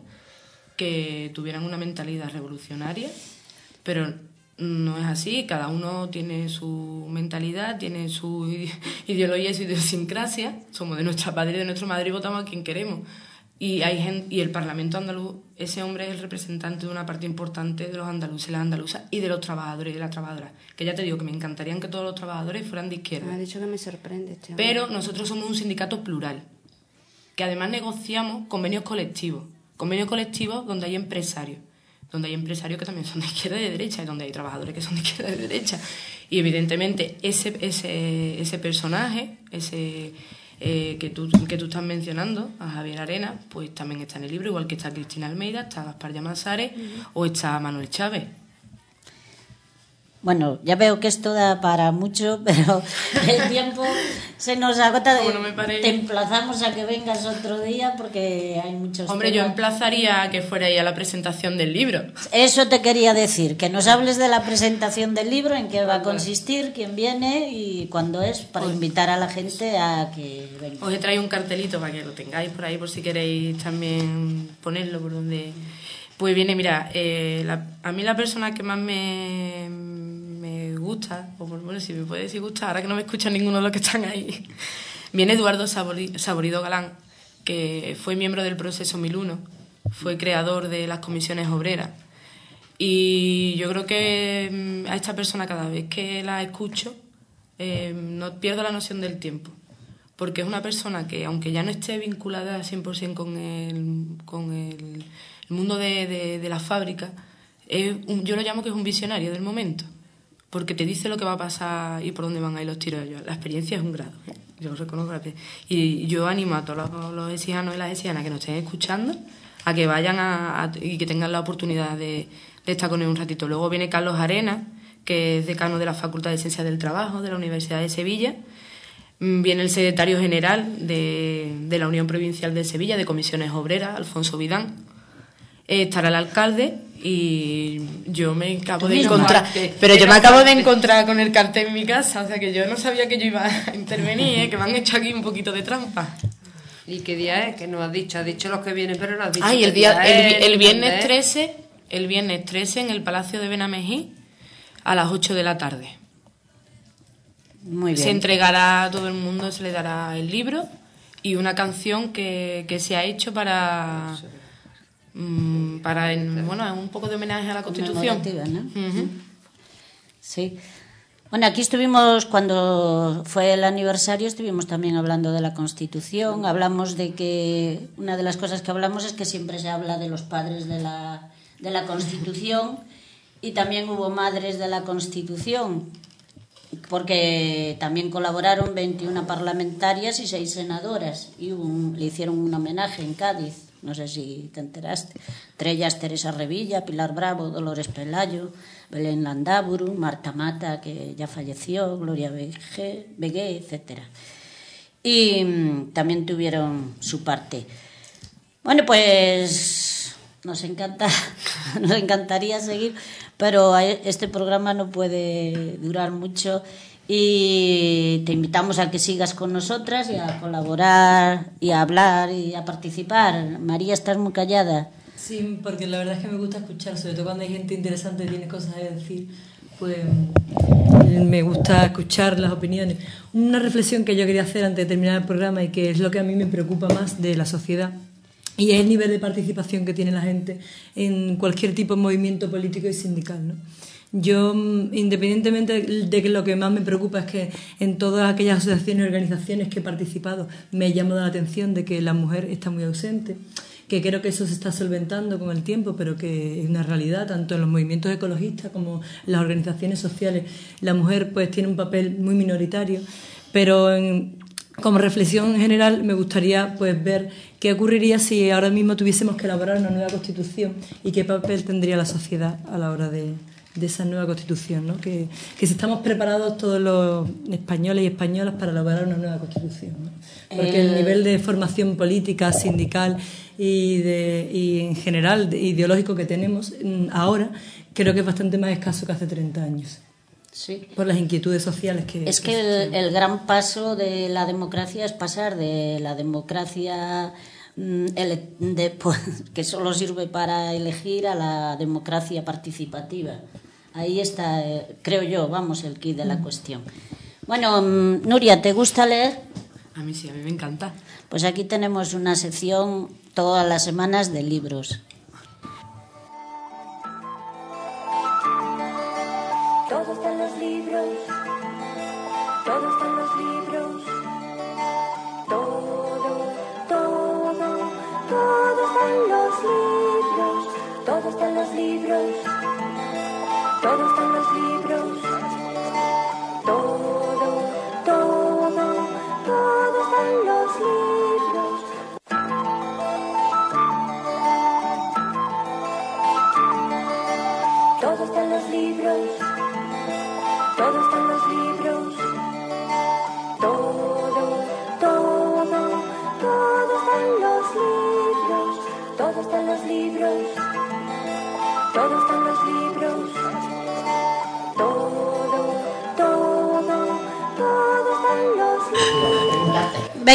que tuvieran una mentalidad revolucionaria, pero no es así. Cada uno tiene su mentalidad, tiene su ide- (laughs) ideología y su idiosincrasia. Somos de nuestra padre y de nuestra madre y votamos a quien queremos. Y, hay gen- y el Parlamento andaluz, ese hombre es el representante de una parte importante de los andaluces, las andaluzas y de los trabajadores y de las trabajadoras. Que ya te digo que me encantaría que todos los trabajadores fueran de izquierda. Me ha dicho que me sorprende este hombre. Pero nosotros somos un sindicato plural, que además negociamos convenios colectivos. Convenios colectivos donde hay empresarios. Donde hay empresarios que también son de izquierda y de derecha, y donde hay trabajadores que son de izquierda y de derecha. Y evidentemente ese, ese, ese personaje, ese eh, que, tú, que tú estás mencionando, a Javier Arena, pues también está en el libro, igual que está Cristina Almeida, está Gaspar Llamazares o está Manuel Chávez. Bueno, ya veo que esto da para mucho, (laughs) pero el tiempo se nos agota. Como no me. Te emplazamos a que vengas otro día porque hay muchos Hombre, yo emplazaría a que fuerais a la presentación del libro. Eso te quería decir, que nos hables de la presentación del libro, en qué va a consistir, quién viene y cuándo es, para invitar a la gente a que venga. Os he traído un cartelito para que lo tengáis por ahí, por si queréis también ponerlo por donde... Pues viene, mira, eh, la- a mí la persona que más me gusta, o bueno, si me puede decir gusta, ahora que no me escuchan ninguno de los que están ahí, viene Eduardo Sabori- Saborido Galán, que fue miembro del proceso 1001, fue creador de las comisiones obreras. Y yo creo que mm, a esta persona cada vez que la escucho eh, no pierdo la noción del tiempo. Porque es una persona que, aunque ya no esté vinculada 100% con el, con el, el mundo de, de- de la fábrica, es un- yo lo llamo que es un visionario del momento. Porque te dice lo que va a pasar y por dónde van a ir los tiros. Yo- La experiencia es un grado. ¿eh? Yo reconozco la. Y yo animo a todos los, los y las exijanas que nos estén escuchando a que vayan a, y que tengan la oportunidad de, de estar con él un ratito. Luego viene Carlos Arena, que es decano de la Facultad de Ciencias del Trabajo de la Universidad de Sevilla. Mm, Viene el secretario general de la Unión Provincial de Sevilla, de Comisiones Obreras, Alfonso Vidán. Eh, estará el alcalde y yo me acabo de encontrar. Pero yo me acabo de encontrar con el cartel en mi casa, o sea que yo no sabía que yo iba a intervenir, ¿eh? que me han hecho aquí un poquito de trampa. ¿Y qué día es? Que no has dicho, has dicho los que vienen, pero no has dicho. Ay, el, día, el, vi- es, el viernes ¿entendés? 13, el viernes 13 en el Palacio de Benamejí a las 8 de la tarde. Muy Se bien. entregará a todo el mundo, se le dará el libro y una canción que, que se ha hecho para mm, para en- bueno, un poco de homenaje a la Constitución. ¿no? Sí. Bueno, aquí estuvimos, cuando fue el aniversario, estuvimos también hablando de la Constitución. Hablamos de que, una de las cosas que hablamos es que siempre se habla de los padres de la, de la Constitución y también hubo madres de la Constitución, porque también colaboraron 21 parlamentarias y 6 senadoras y un- le hicieron un homenaje en Cádiz. No sé si te enteraste. Entre ellas Teresa Revilla, Pilar Bravo, Dolores Pelayo, Belén Landaburu, Marta Mata, que ya falleció, Gloria Begué, etc. Y mm, también tuvieron su parte. Bueno, pues nos encanta, (laughs) nos encantaría seguir, pero a- este programa no puede durar mucho y te invitamos a que sigas con nosotras y a colaborar y a hablar y a participar. María, estás muy callada. Sí, porque la verdad es que me gusta escuchar, sobre todo cuando hay gente interesante y tiene cosas a decir, pues me gusta escuchar las opiniones. Una reflexión que yo quería hacer antes de terminar el programa y que es lo que a mí me preocupa más de la sociedad y es el nivel de participación que tiene la gente en cualquier tipo de movimiento político y sindical. ¿no? Yo, mm, independientemente de que lo que más me preocupa es que en todas aquellas asociaciones y organizaciones que he participado me ha llamado la atención de que la mujer está muy ausente, que creo que eso se está solventando con el tiempo, pero que es una realidad, tanto en los movimientos ecologistas como las organizaciones sociales. La mujer pues tiene un papel muy minoritario, pero como reflexión general me gustaría pues ver qué ocurriría si ahora mismo tuviésemos que elaborar una nueva constitución y qué papel tendría la sociedad a la hora de, de esa nueva constitución, ¿no? que, que si estamos preparados todos los españoles y españolas para elaborar una nueva constitución. ¿no? Porque el El- nivel de formación política, sindical y, de, y en general de- ideológico que tenemos mm, ahora creo que es bastante más escaso que hace 30 años. Sí. Por las inquietudes sociales que... Es que el, el gran paso de la democracia es pasar de la democracia mm, ele- de- (laughs) pues, que solo sirve para elegir a la democracia participativa. Ahí está, eh, creo yo, vamos, el kit de la cuestión. Bueno, mm, Nuria, ¿te gusta leer? A mí sí, a mí me encanta. Pues aquí tenemos una sección todas las semanas de libros. Todo está en los libros. Todo está en los libros. Todo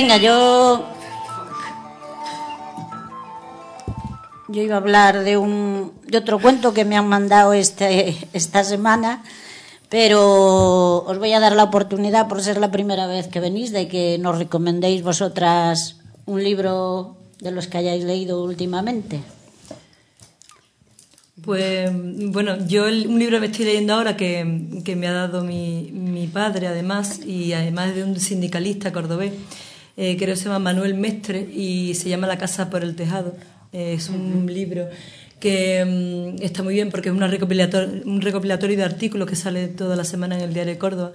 Venga, yo. Yo iba a hablar de un de otro cuento que me han mandado este, esta semana, pero os voy a dar la oportunidad, por ser la primera vez que venís, de que nos recomendéis vosotras un libro de los que hayáis leído últimamente. Pues bueno, yo un libro que estoy leyendo ahora que, que me ha dado mi, mi padre además y además de un sindicalista cordobés, eh, creo que se llama Manuel Mestre y se llama La casa por el tejado. Eh, es un libro que mm, está muy bien porque es una recopilator- un recopilatorio de artículos que sale toda la semana en el Diario de Córdoba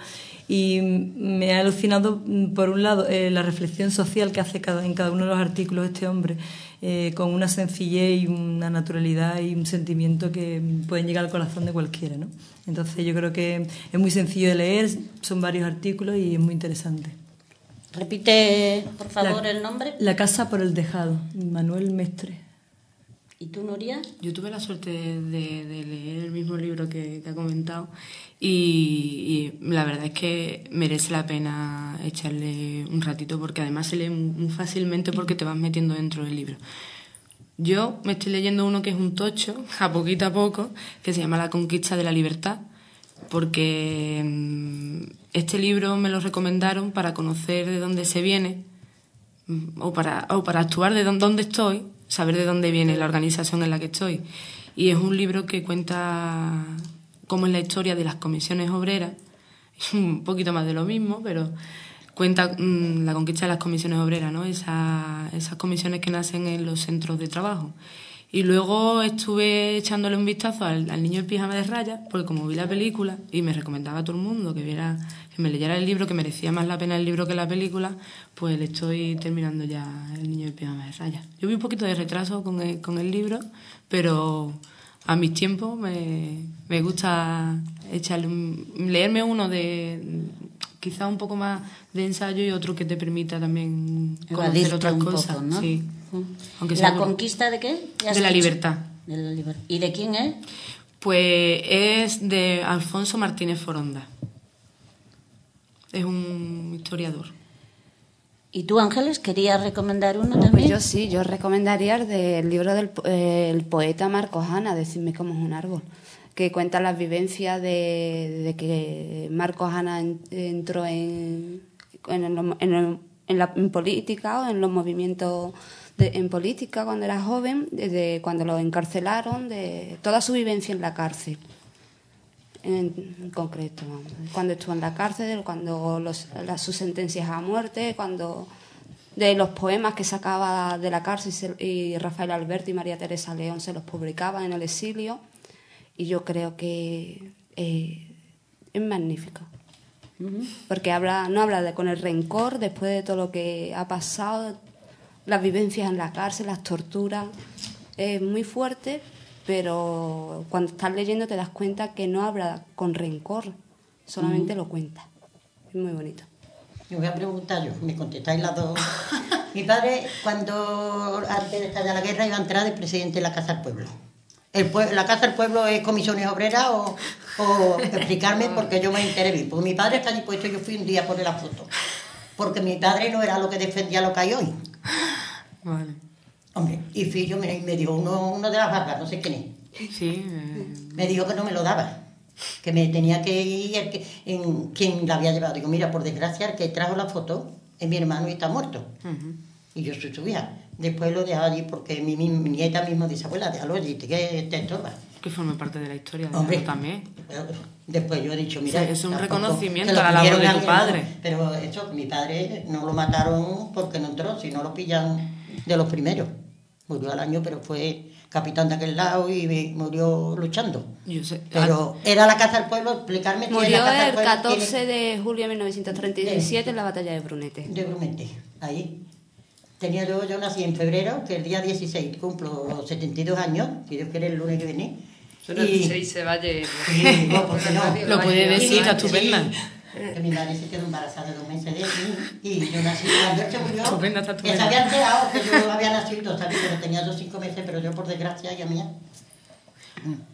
y mm, me ha alucinado mm, por un lado eh, la reflexión social que hace cada, en cada uno de los artículos este hombre eh, con una sencillez y una naturalidad y un sentimiento que pueden llegar al corazón de cualquiera ¿no? entonces yo creo que es muy sencillo de leer son varios artículos y es muy interesante Repite, por favor, La- el nombre. La casa por el tejado Manuel Mestre ¿Y tú, Nuria? Yo tuve la suerte de, de leer el mismo libro que, que ha comentado y, y la verdad es que merece la pena echarle un ratito porque además se lee muy fácilmente porque te vas metiendo dentro del libro. Yo me estoy leyendo uno que es un tocho, a poquito a poco, que se llama La conquista de la libertad, porque mm, este libro me lo recomendaron para conocer de dónde se viene mm, o para, o para actuar de dónde, estoy, saber de dónde viene la organización en la que estoy. Y es un libro que cuenta cómo es la historia de las comisiones obreras, (laughs) un poquito más de lo mismo, pero cuenta mm, la conquista de las comisiones obreras, ¿no? Esa- esas comisiones que nacen en los centros de trabajo. Y luego estuve echándole un vistazo al, al niño en pijama de rayas, porque como vi la película y me recomendaba a todo el mundo que viera, que me leyera el libro, que merecía más la pena el libro que la película, pues le estoy terminando ya el niño en pijama de rayas. Yo vi un poquito de retraso con el, con el libro, pero a mis tiempos me, me gusta echarle un- leerme uno de quizá un poco más de ensayo y otro que te permita también conocer otras un cosas. poco, ¿no? Sí. Aunque ¿La conquista de qué? ¿Ya has De la libertad. De la ¿Y de quién es? Pues es de Alfonso Martínez Foronda. Es un historiador. ¿Y tú, Ángeles, querías recomendar uno Pues también? yo sí, yo recomendaría el del libro del eh, el poeta Marcos Hanna, Decidme cómo es un árbol, que cuenta las vivencias de, de que Marcos Hanna en- entró en, en, el- en el- en la en política o en los movimientos de- en política cuando era joven, desde cuando lo encarcelaron, de toda su vivencia en la cárcel. En, en concreto, vamos. cuando estuvo en la cárcel, cuando los, las, sus sentencias a muerte, cuando de los poemas que sacaba de la cárcel y se- y Rafael Alberti y María Teresa León se los publicaban en el exilio y yo creo que eh, es magnífico porque habla no habla de con el rencor después de todo lo que ha pasado las vivencias en la cárcel las torturas es muy fuerte pero cuando estás leyendo te das cuenta que no habla con rencor solamente lo cuenta es muy bonito Yo voy a preguntar yo, me contestáis las dos. Mi padre, cuando antes de estallar la guerra, iba a entrar de presidente de la Casa del Pueblo. El pue- ¿La Casa del Pueblo es comisiones obreras o, o explicarme? Porque yo me enteré. Porque mi padre está dispuesto, yo fui un día por la foto. Porque mi padre no era lo que defendía lo que hay hoy. (laughs) Vale. Hombre, y fui yo, mira, y me dio uno, uno de las barbas, no sé quién es. Sí, eh, Me dijo que no me lo daba, que me tenía que ir el que, en quien la había llevado. Digo, mira, por desgracia, el que trajo la foto es mi hermano y está muerto. Y yo soy su hija. Después lo dejaba allí porque mi, mi- mi nieta misma dice, abuela, déjalo allí, te- que te estorba. que forma parte de la historia de Hombre. también. Después yo he dicho, mira... Es un reconocimiento a la labor de tu padre. Pero eso, mi padre no lo mataron porque no entró, si no lo pillan de los primeros. Murió al año, pero fue capitán de aquel lado y murió luchando. Yo sé. Pero era la Casa del Pueblo, explicarme que Murió la el Pueblo 14 de julio de 1937 en la batalla de Brunete. de Brunete, ahí. Tenía yo, yo nací en febrero, que el día 16 cumplo 72 años, si Dios quiere el lunes que viene, Eso no Y- se dice, vaya. Sí, no, porque no. (laughs) Lo puede Y decir, está estupenda. sí, Que mi madre se quedó embarazada de dos meses de mí y yo nací cuando él se murió. Estupenda, está Que se estupenda. había enterado que yo había nacido, ¿sabes? Pero tenía dos cinco meses, pero yo por desgracia ya mía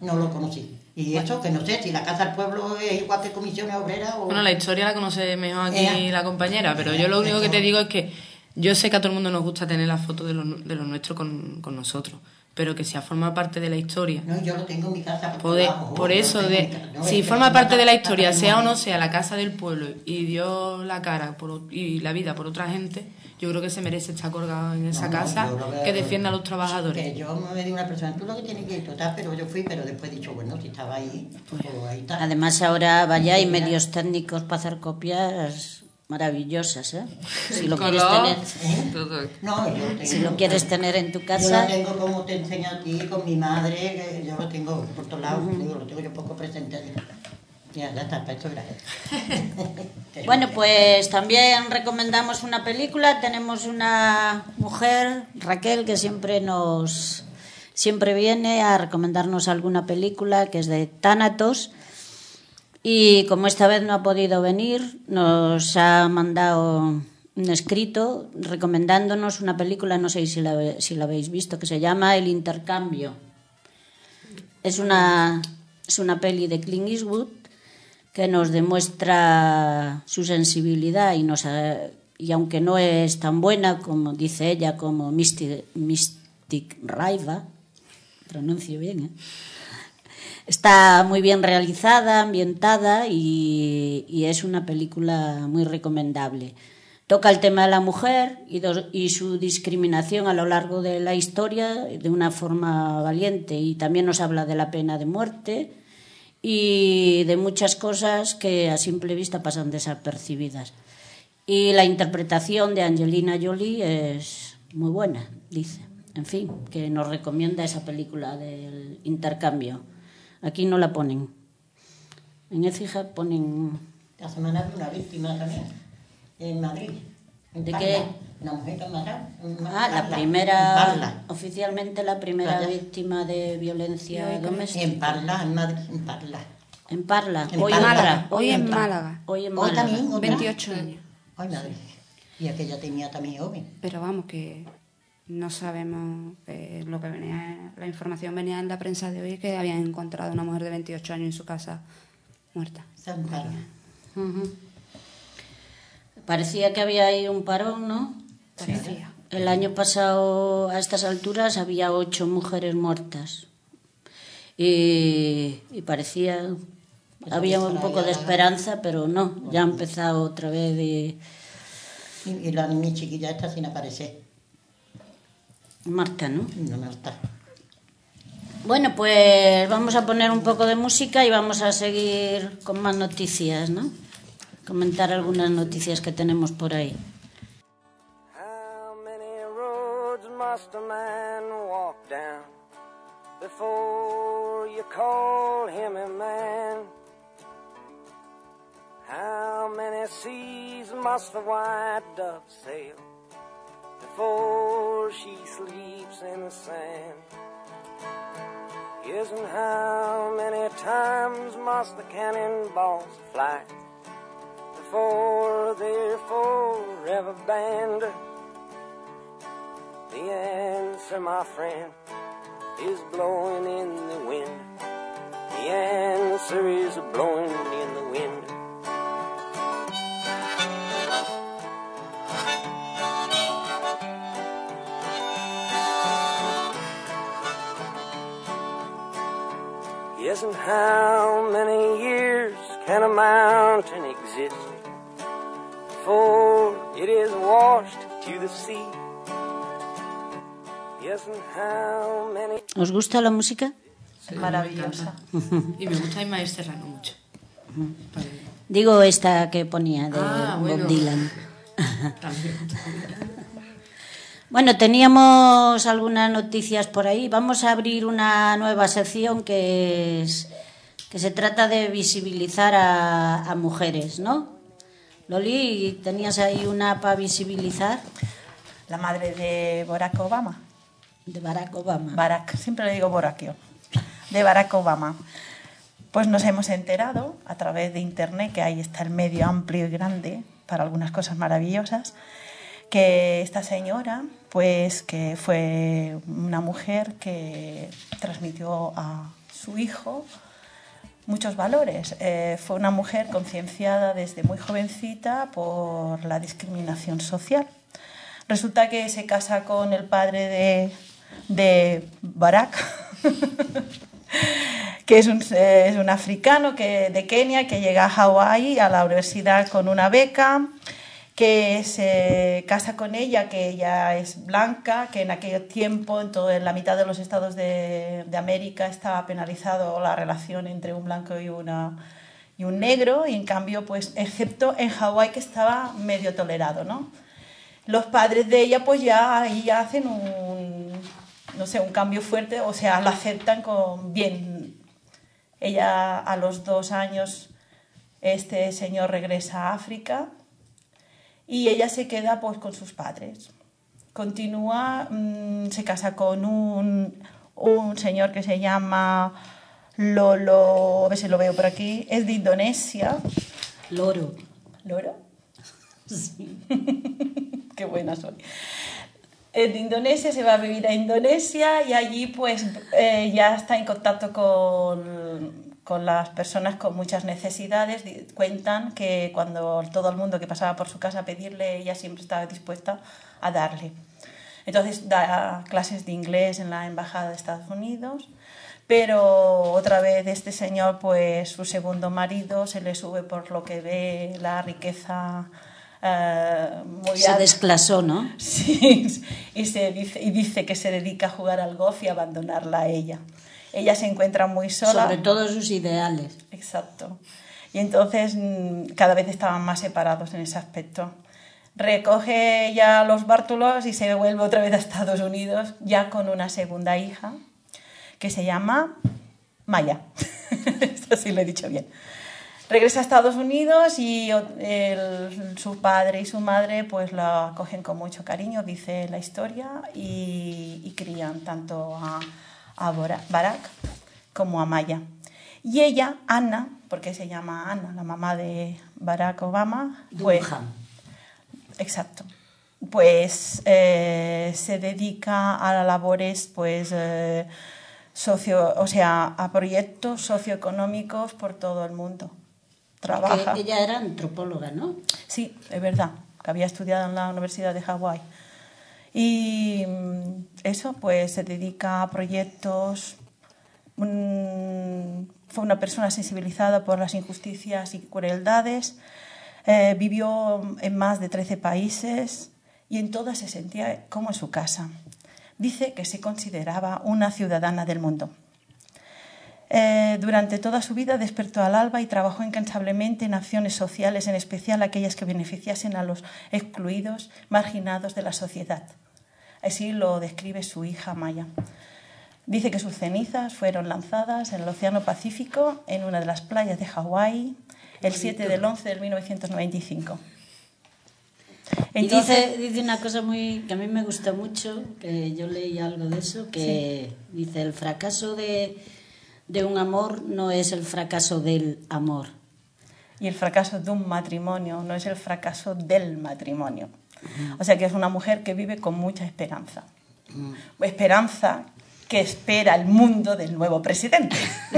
no lo conocí. Y eso que no sé si la casa del pueblo es igual que comisiones obreras o. Bueno, la historia la conoce mejor aquí Ea. la compañera, pero yo lo único que te digo es que yo sé que a todo el mundo nos gusta tener la foto de lo, de lo nuestro con, con nosotros, pero que sea forma parte de la historia. No, yo lo tengo en mi casa. por Pode- debajo, por eso, de. No, si forma parte de la historia, sea o no sea la casa del pueblo y dio la cara por y la vida por otra gente, yo creo que se merece estar colgado en esa No, casa que defienda a los trabajadores. Que yo me di una persona, tú lo que tienes que ir total, pero yo fui, pero después he dicho, bueno, si estaba ahí, pues ahí está. Además ahora vaya hay medios técnicos para hacer copias maravillosas, ¿eh? Si lo quieres Color, tener, ¿Eh? todo. No, yo tengo. si lo quieres tener en tu Yo casa, lo tengo como te enseño a ti, con mi madre, que yo lo tengo por todos lados, digo, lo tengo yo poco presente. Ya, ya está, para esto gracias. (laughs) Bueno, pues también recomendamos una película. Tenemos una mujer, Raquel, que siempre nos siempre viene a recomendarnos alguna película que es de Thanatos. Y como esta vez no ha podido venir, nos ha mandado un escrito recomendándonos una película, no sé si la, si la habéis visto, que se llama El Intercambio. Es una, es una peli de Clint Eastwood que nos demuestra su sensibilidad y nos y aunque no es tan buena como dice ella como Mystic, Mystic Riva pronuncio bien ¿eh? Está muy bien realizada ambientada y, y es una película muy recomendable toca el tema de la mujer y, y su discriminación a lo largo de la historia de una forma valiente y también nos habla de la pena de muerte y de muchas cosas que a simple vista pasan desapercibidas. Y la interpretación de Angelina Jolie es muy buena, dice. En fin, que nos recomienda esa película del intercambio. Aquí no la ponen. En Écija ponen... La semana de una víctima también, en Madrid. en ¿De Parla. qué? Una mujer que en Ah, la Parla, en primera, Parla. oficialmente la primera víctima de violencia doméstica. En Parla, en Madrid, en Parla. En Parla, En hoy Parla. en Málaga. Hoy en. Málaga. Hoy en Hoy Málaga. también, otra. 28 años. Ay, madre. Y aquella tenía también joven. Pero vamos, que no sabemos eh, lo que venía. La información venía en la prensa de hoy que habían encontrado una mujer de 28 años en su casa muerta. Parecía que había ahí un parón, ¿no? Parecía. El año pasado, a estas alturas, había ocho mujeres muertas. Y, y parecía. Pues había un poco de la- esperanza, pero no, ya ha empezado otra vez. Y... Y, y la niña chiquilla está sin aparecer. Marta, ¿no? No, está. Bueno, pues vamos a poner un poco de música y vamos a seguir con más noticias, ¿no? Comentar algunas noticias que tenemos por ahí. How many roads must a man walk down before you call him a man? How many seas must the white dove sail before she sleeps in the sand? Yes, and how many times must the cannonballs fly before they're forever banned? The answer, my friend, is blowing in the wind. The answer is blowing in the wind. And how many years can a mountain exist before it is washed to the sea? Yes, and how many ¿Os gusta la música? Maravillosa. Y me gusta Ismael Serrano mucho. Digo esta que ponía de Ah, Bob bueno. Dylan. También. Bueno, teníamos algunas noticias por ahí. Vamos a abrir una nueva sección que es que se trata de visibilizar a, a mujeres, ¿no? Loli, tenías ahí una para visibilizar La madre de Barack Obama. de Barack Obama. Barack, siempre le digo Boraquio. de Barack Obama. Pues nos hemos enterado a través de Internet, que ahí está el medio amplio y grande para algunas cosas maravillosas, que esta señora, pues que fue una mujer que transmitió a su hijo muchos valores. Eh, fue una mujer concienciada desde muy jovencita por la discriminación social. Resulta que se casa con el padre de, de Barack, (laughs) que es un, es un africano que, de Kenia que llega a Hawái a la universidad con una beca, que se casa con ella, que ella es blanca, que en aquel tiempo, en, todo, en la mitad de los estados de, de América, estaba penalizado la relación entre un blanco y, una, y un negro, y en cambio, pues, excepto en Hawái, que estaba medio tolerado, ¿no? Los padres de ella, pues ya ahí hacen un, no sé, un cambio fuerte, o sea, la aceptan con bien. Ella a los dos años, este señor regresa a África y ella se queda pues con sus padres. Continúa, mm, se casa con un, un señor que se llama Lolo, a ver si lo veo por aquí, es de Indonesia. Loro. ¿Loro? (laughs) Qué buena soy. Es de Indonesia, se va a vivir a Indonesia y allí pues eh, ya está en contacto con, con las personas con muchas necesidades. Cuentan que cuando todo el mundo que pasaba por su casa a pedirle, ella siempre estaba dispuesta a darle. Entonces da clases de inglés en la Embajada de Estados Unidos, pero otra vez este señor, pues su segundo marido, se le sube por lo que ve la riqueza eh, muy Se alta. desclasó, ¿no? (laughs) Sí, y, se dice, y dice que se dedica a jugar al golf y abandonarla a ella. Ella se encuentra muy sola. Sobre todo sus ideales. Exacto. Y entonces mm, cada vez estaban más separados en ese aspecto. Recoge ya los bártulos y se vuelve otra vez a Estados Unidos, ya con una segunda hija, que se llama Maya. (laughs) Esto sí lo he dicho bien. Regresa a Estados Unidos y o- el- su padre y su madre pues la acogen con mucho cariño, dice la historia, y, y crían tanto a, a Barack como a Maya. Y ella, Ana, porque se llama Ana, la mamá de Barack Obama, pues, exacto, pues eh, se dedica a las labores pues eh, socio, o sea, a proyectos socioeconómicos por todo el mundo. Trabaja. Ella era antropóloga, ¿no? Sí, es verdad, que había estudiado en la Universidad de Hawái. Y mm, eso, pues se dedica a proyectos. fue una persona sensibilizada por las injusticias y crueldades. eh, vivió en más de 13 países y en todas se sentía como en su casa. Dice que se consideraba una ciudadana del mundo. Eh, durante toda su vida despertó al alba y trabajó incansablemente en acciones sociales, en especial aquellas que beneficiasen a los excluidos, marginados de la sociedad. Así lo describe su hija Maya. Dice que sus cenizas fueron lanzadas en el Océano Pacífico en una de las playas de Hawái el 7 del 11 del 1995. Y dice, dice una cosa muy que a mí me gusta mucho, que yo leí algo de eso, que dice el fracaso de, de un amor no es el fracaso del amor. Y el fracaso de un matrimonio no es el fracaso del matrimonio. O sea que es una mujer que vive con mucha esperanza. Esperanza que espera el mundo del nuevo presidente. (laughs)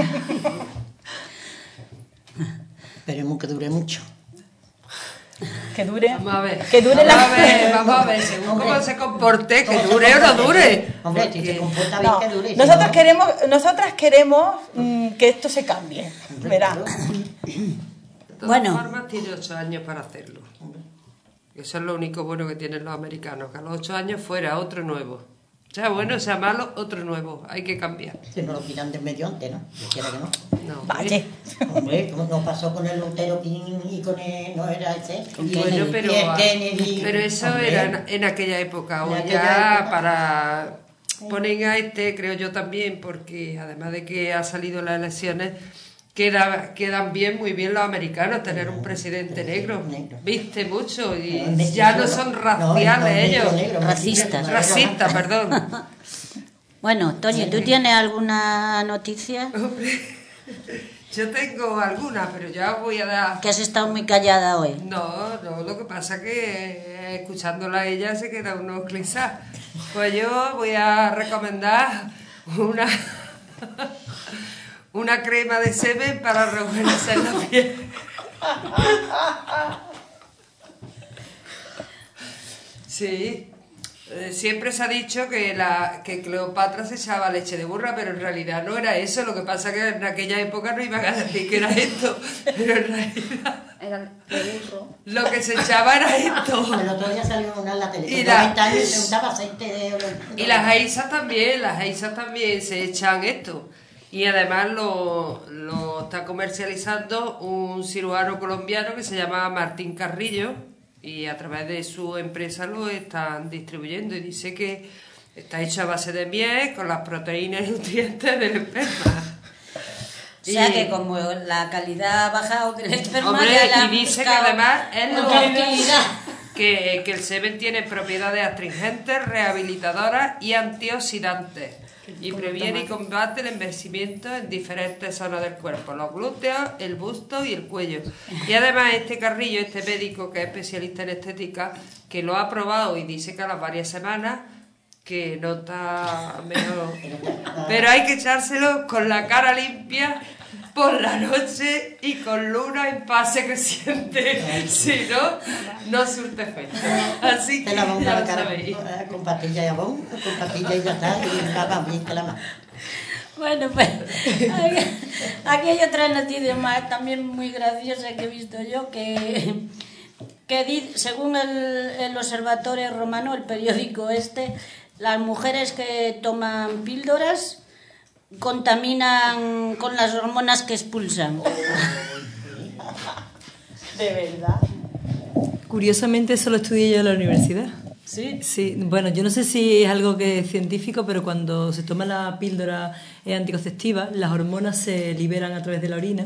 Esperemos que dure mucho. Que dure. Vamos a ver. Que dure vamos la. a ver, vamos a (laughs) ver, según cómo se comporte, que dure o no dure. Hombre, si se comporta bien, No, que dure. si nosotros no- queremos, nosotras queremos mm, que esto se cambie. Verá. De todas Bueno. formas, tiene ocho años para hacerlo. Eso es lo único bueno que tienen los americanos, que a los ocho años fuera otro nuevo. Sea bueno, sea malo, otro nuevo. Hay que cambiar. Que no lo quitan del medio antes, ¿no? Yo quiera que no. No, Vaya. Hombre, como nos pasó con el Lutero King y con el, no era ese. Con Y- Bueno, pero, Kennedy. pero eso Hombre, era en, en aquella época. Hoy aquella ya época. para ponen a este, creo yo también, porque además de que ha salido las elecciones, queda, quedan bien, muy bien los americanos tener un presidente negro. Viste mucho y es ya no son no, raciales ellos. Racistas. Racistas, perdón. (laughs) Bueno, Toñi, ¿tú tienes alguna noticia? (laughs) Yo tengo algunas, pero ya os voy a dar... Que has estado muy callada hoy. No, no, lo que pasa que eh, escuchándola a ella se queda uno clisá. Pues yo voy a recomendar una (laughs) una crema de semen para rejuvenecer la piel. Sí. Eh, Siempre se ha dicho que, la, que Cleopatra se echaba leche de burra, pero en realidad no era eso. Lo que pasa que en aquella época no iban a decir que era esto. Pero en realidad Era de burro. lo que se echaba era esto. El otro día salió una en la tele. Y la- las aisas también, las aisas también se echan esto. Y además lo, lo está comercializando un cirujano colombiano que se llama Martín Carrillo y a través de su empresa lo están distribuyendo y dice que está hecho a base de miel con las proteínas y nutrientes del esperma. O sea Y- que como la calidad ha bajado del esperma, Hombre, y dice que además es lo que, que el semen tiene propiedades astringentes, rehabilitadoras y antioxidantes. Y previene y combate el envejecimiento en diferentes zonas del cuerpo, los glúteos, el busto y el cuello. Y además este Carrillo, este médico que es especialista en estética, que lo ha probado y dice que a las varias semanas que nota mejor. (laughs) Pero hay que echárselo con la cara limpia por la noche y con luna en pase creciente. Si (laughs) no, no surte efecto. Así que Te la lo cara sabéis. eh, con pastilla y jabón, con pastilla y ya está, y lava bien que la mano. Bueno, pues aquí, hay otra noticia más también muy graciosa que he visto yo, que, que según el, el Observatorio Romano, el periódico este, las mujeres que toman píldoras contaminan con las hormonas que expulsan. De verdad. Curiosamente eso lo estudié yo en la universidad. ¿Sí? Sí, bueno, yo no sé si es algo que es científico, pero cuando se toma la píldora anticonceptiva, las hormonas se liberan a través de la orina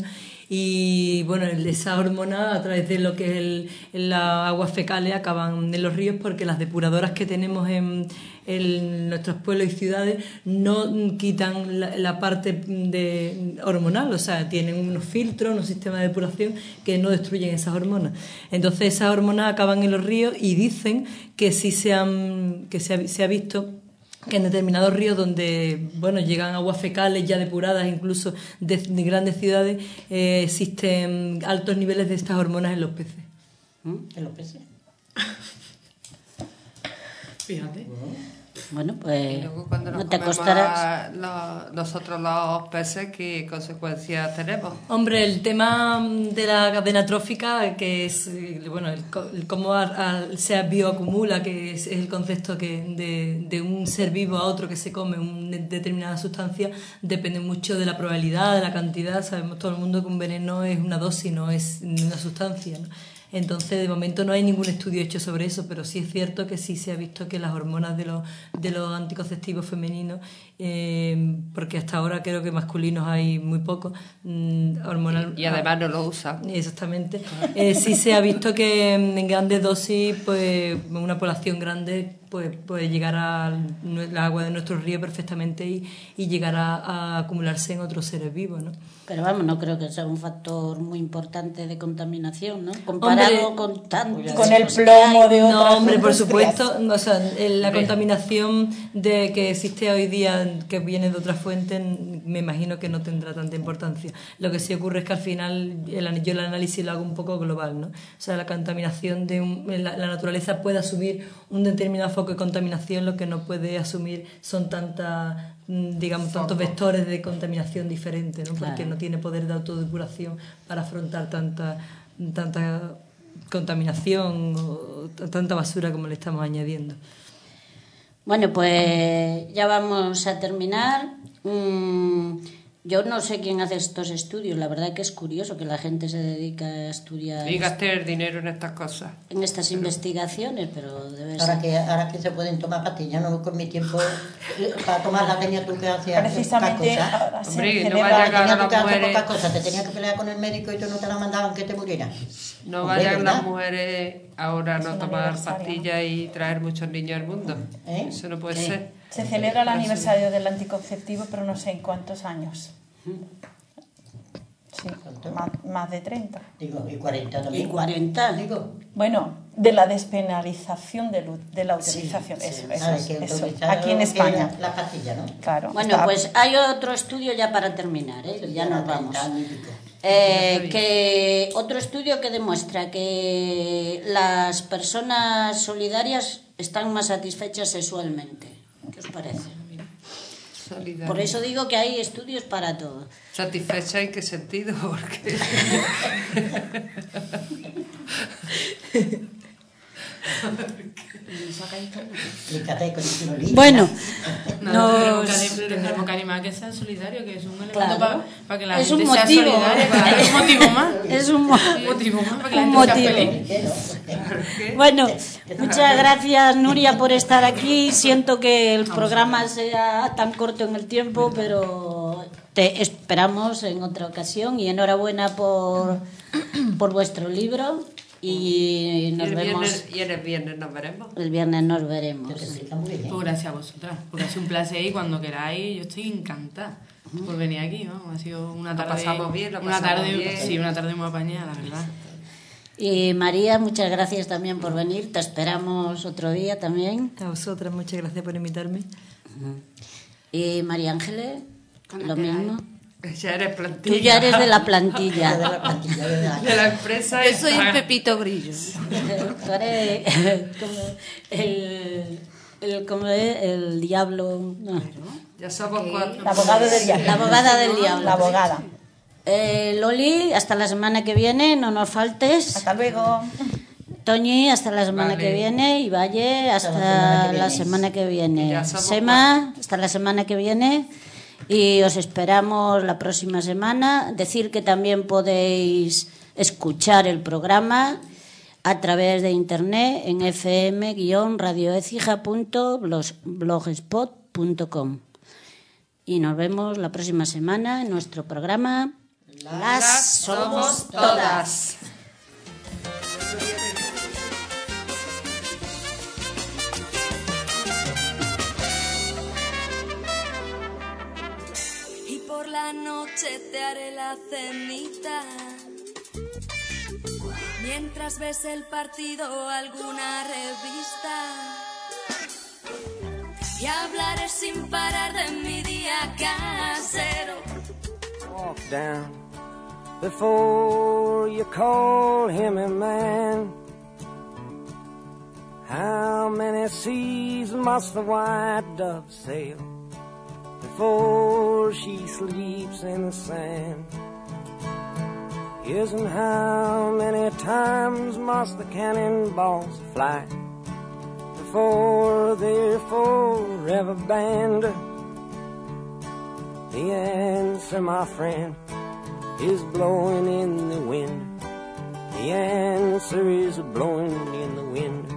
y bueno, esas hormonas a través de lo que es el, el- las aguas fecales acaban en los ríos porque las depuradoras que tenemos en, en nuestros pueblos y ciudades no mm, quitan la, la parte de hormonal, o sea, tienen unos filtros, unos sistemas de depuración que no destruyen esas hormonas. Entonces esas hormonas acaban en los ríos y dicen que sí se, han, que se, ha, se ha visto que en determinados ríos donde bueno llegan aguas fecales ya depuradas incluso de, de grandes ciudades eh, existen altos niveles de estas hormonas en los peces. En los peces. (laughs) Fíjate. Bueno, pues luego cuando nos no te acostarás. la- nosotros los peces, ¿qué consecuencias tenemos? Hombre, el tema mm, de la cadena trófica, que es eh, bueno, el, co- el cómo a- a- se bioacumula, que es, es el concepto que de, de un ser vivo a otro que se come una determinada sustancia, depende mucho de la probabilidad, de la cantidad. Sabemos todo el mundo que un veneno es una dosis, no es una sustancia. ¿no? Entonces, de momento no hay ningún estudio hecho sobre eso, pero sí es cierto que sí se ha visto que las hormonas de los, de los anticonceptivos femeninos, eh, porque hasta ahora creo que masculinos hay muy pocos, mm, hormonal. Y además no lo usan. Exactamente. Eh, sí se ha visto que en grandes dosis, pues una población grande pues puede llegar al agua de nuestro río perfectamente y, y llegar a, a acumularse en otros seres vivos, ¿no? Pero vamos, no creo que sea un factor muy importante de contaminación, ¿no? Comparado Hombre, con tanto. Con el plomo de otras No, hombre, por supuesto. O sea, la contaminación de que existe hoy día, que viene de otras fuentes, me imagino que no tendrá tanta importancia. Lo que sí ocurre es que al final el, yo el análisis lo hago un poco global, ¿no? O sea, la contaminación de un- la, la naturaleza puede asumir un determinado foco de contaminación, lo que no puede asumir son tantas mm, digamos tantos vectores de contaminación diferentes, ¿no? Porque no tiene poder de autodepuración para afrontar tanta tanta contaminación o tanta basura como le estamos añadiendo. Bueno, pues ya vamos a terminar. Mm, yo no sé quién hace estos estudios. La verdad que es curioso que la gente se dedica a estudiar Y gastar dinero en estas cosas. en estas investigaciones, pero debe Ahora ser. que, ahora que se pueden tomar pastillas, no con mi tiempo (laughs) para tomarla tenía tú que hacer Precisamente Hombre, no vaya a las mujeres. cosas, te tenía que pelear con el médico y tú no te la mandaban que te murieras. No Hombre, vayan ¿verdad? las mujeres ahora a no tomar pastillas y traer muchos niños al mundo. ¿Eh? Eso no puede ¿Qué? ser. Se celebra el aniversario del anticonceptivo, pero no sé en cuántos años. Sí, más, más de 30. Digo, y 40 Y también. 40. Digo, Bueno, de la despenalización de, de la Sí, utilización. sí. eso, eso, ah, es, que eso. autorizar Aquí en España. La, la pastilla, ¿no? Claro. Bueno, está- pues hay otro estudio ya para terminar, ¿eh? ya nos vamos. 30 años y pico. Eh, que otro estudio que demuestra que las personas solidarias están más satisfechas sexualmente. ¿Qué os parece? Solidaridad. Por eso digo que hay estudios para todo. ¿Satisfecha en qué sentido? (laughs) Porque (laughs) Explícate con el pirulín. Bueno, No, tendremos, nos- que, animar a que sean solidarios, que es un elemento Claro. para que la Es gente un sea motivo. solidaria. claro, es un motivo más. Es un mo- Un motivo más para que la gente motivo. sea. Bueno, muchas gracias Nuria por estar aquí. Siento que el programa sea tan corto en el tiempo, pero te esperamos en otra ocasión y enhorabuena por, por vuestro libro y y nos el, vemos viernes, y el viernes nos veremos. el viernes nos veremos. Bien. Pues gracias a vosotras, porque ha sido un placer y cuando queráis yo estoy encantada por venir aquí, ha sido una Lo tarde, pasamos bien, lo una tarde, bien. sí, una tarde muy apañada, la verdad. Y María, muchas gracias también por venir. Te esperamos otro día también. A vosotras, muchas gracias por invitarme. Y María Ángeles, lo mismo. Ya eres plantilla. Tú ya eres de la (laughs) De plantilla. la plantilla de la- (laughs) de la empresa. Yo soy el. Pepito Grillo. (laughs) Tú eres como el, el, como es, el diablo. no. Ya somos cuatro. La abogada del diablo. La abogada del diablo. La abogada. Eh, Loli, hasta la semana que viene, no nos faltes. Hasta luego. Toñi, hasta la semana Vale. que viene. Y Valle, hasta Hasta la semana que viene. Somos Sema, hasta la semana que viene. Y os esperamos la próxima semana. Decir que también podéis escuchar el programa a través de internet en fm-radioecija.blogspot.com. Y nos vemos la próxima semana en nuestro programa Las Somos Todas. Noche te haré la cenita. Mientras ves el partido alguna revista. Y hablaré sin parar de mi día casero. walk down before you call him a man. How many seas must the white dove sail before she sleeps in the sand? And how many times must the cannonballs fly before they're forever banned? The answer, my friend, is blowing in the wind. The answer is blowing in the wind.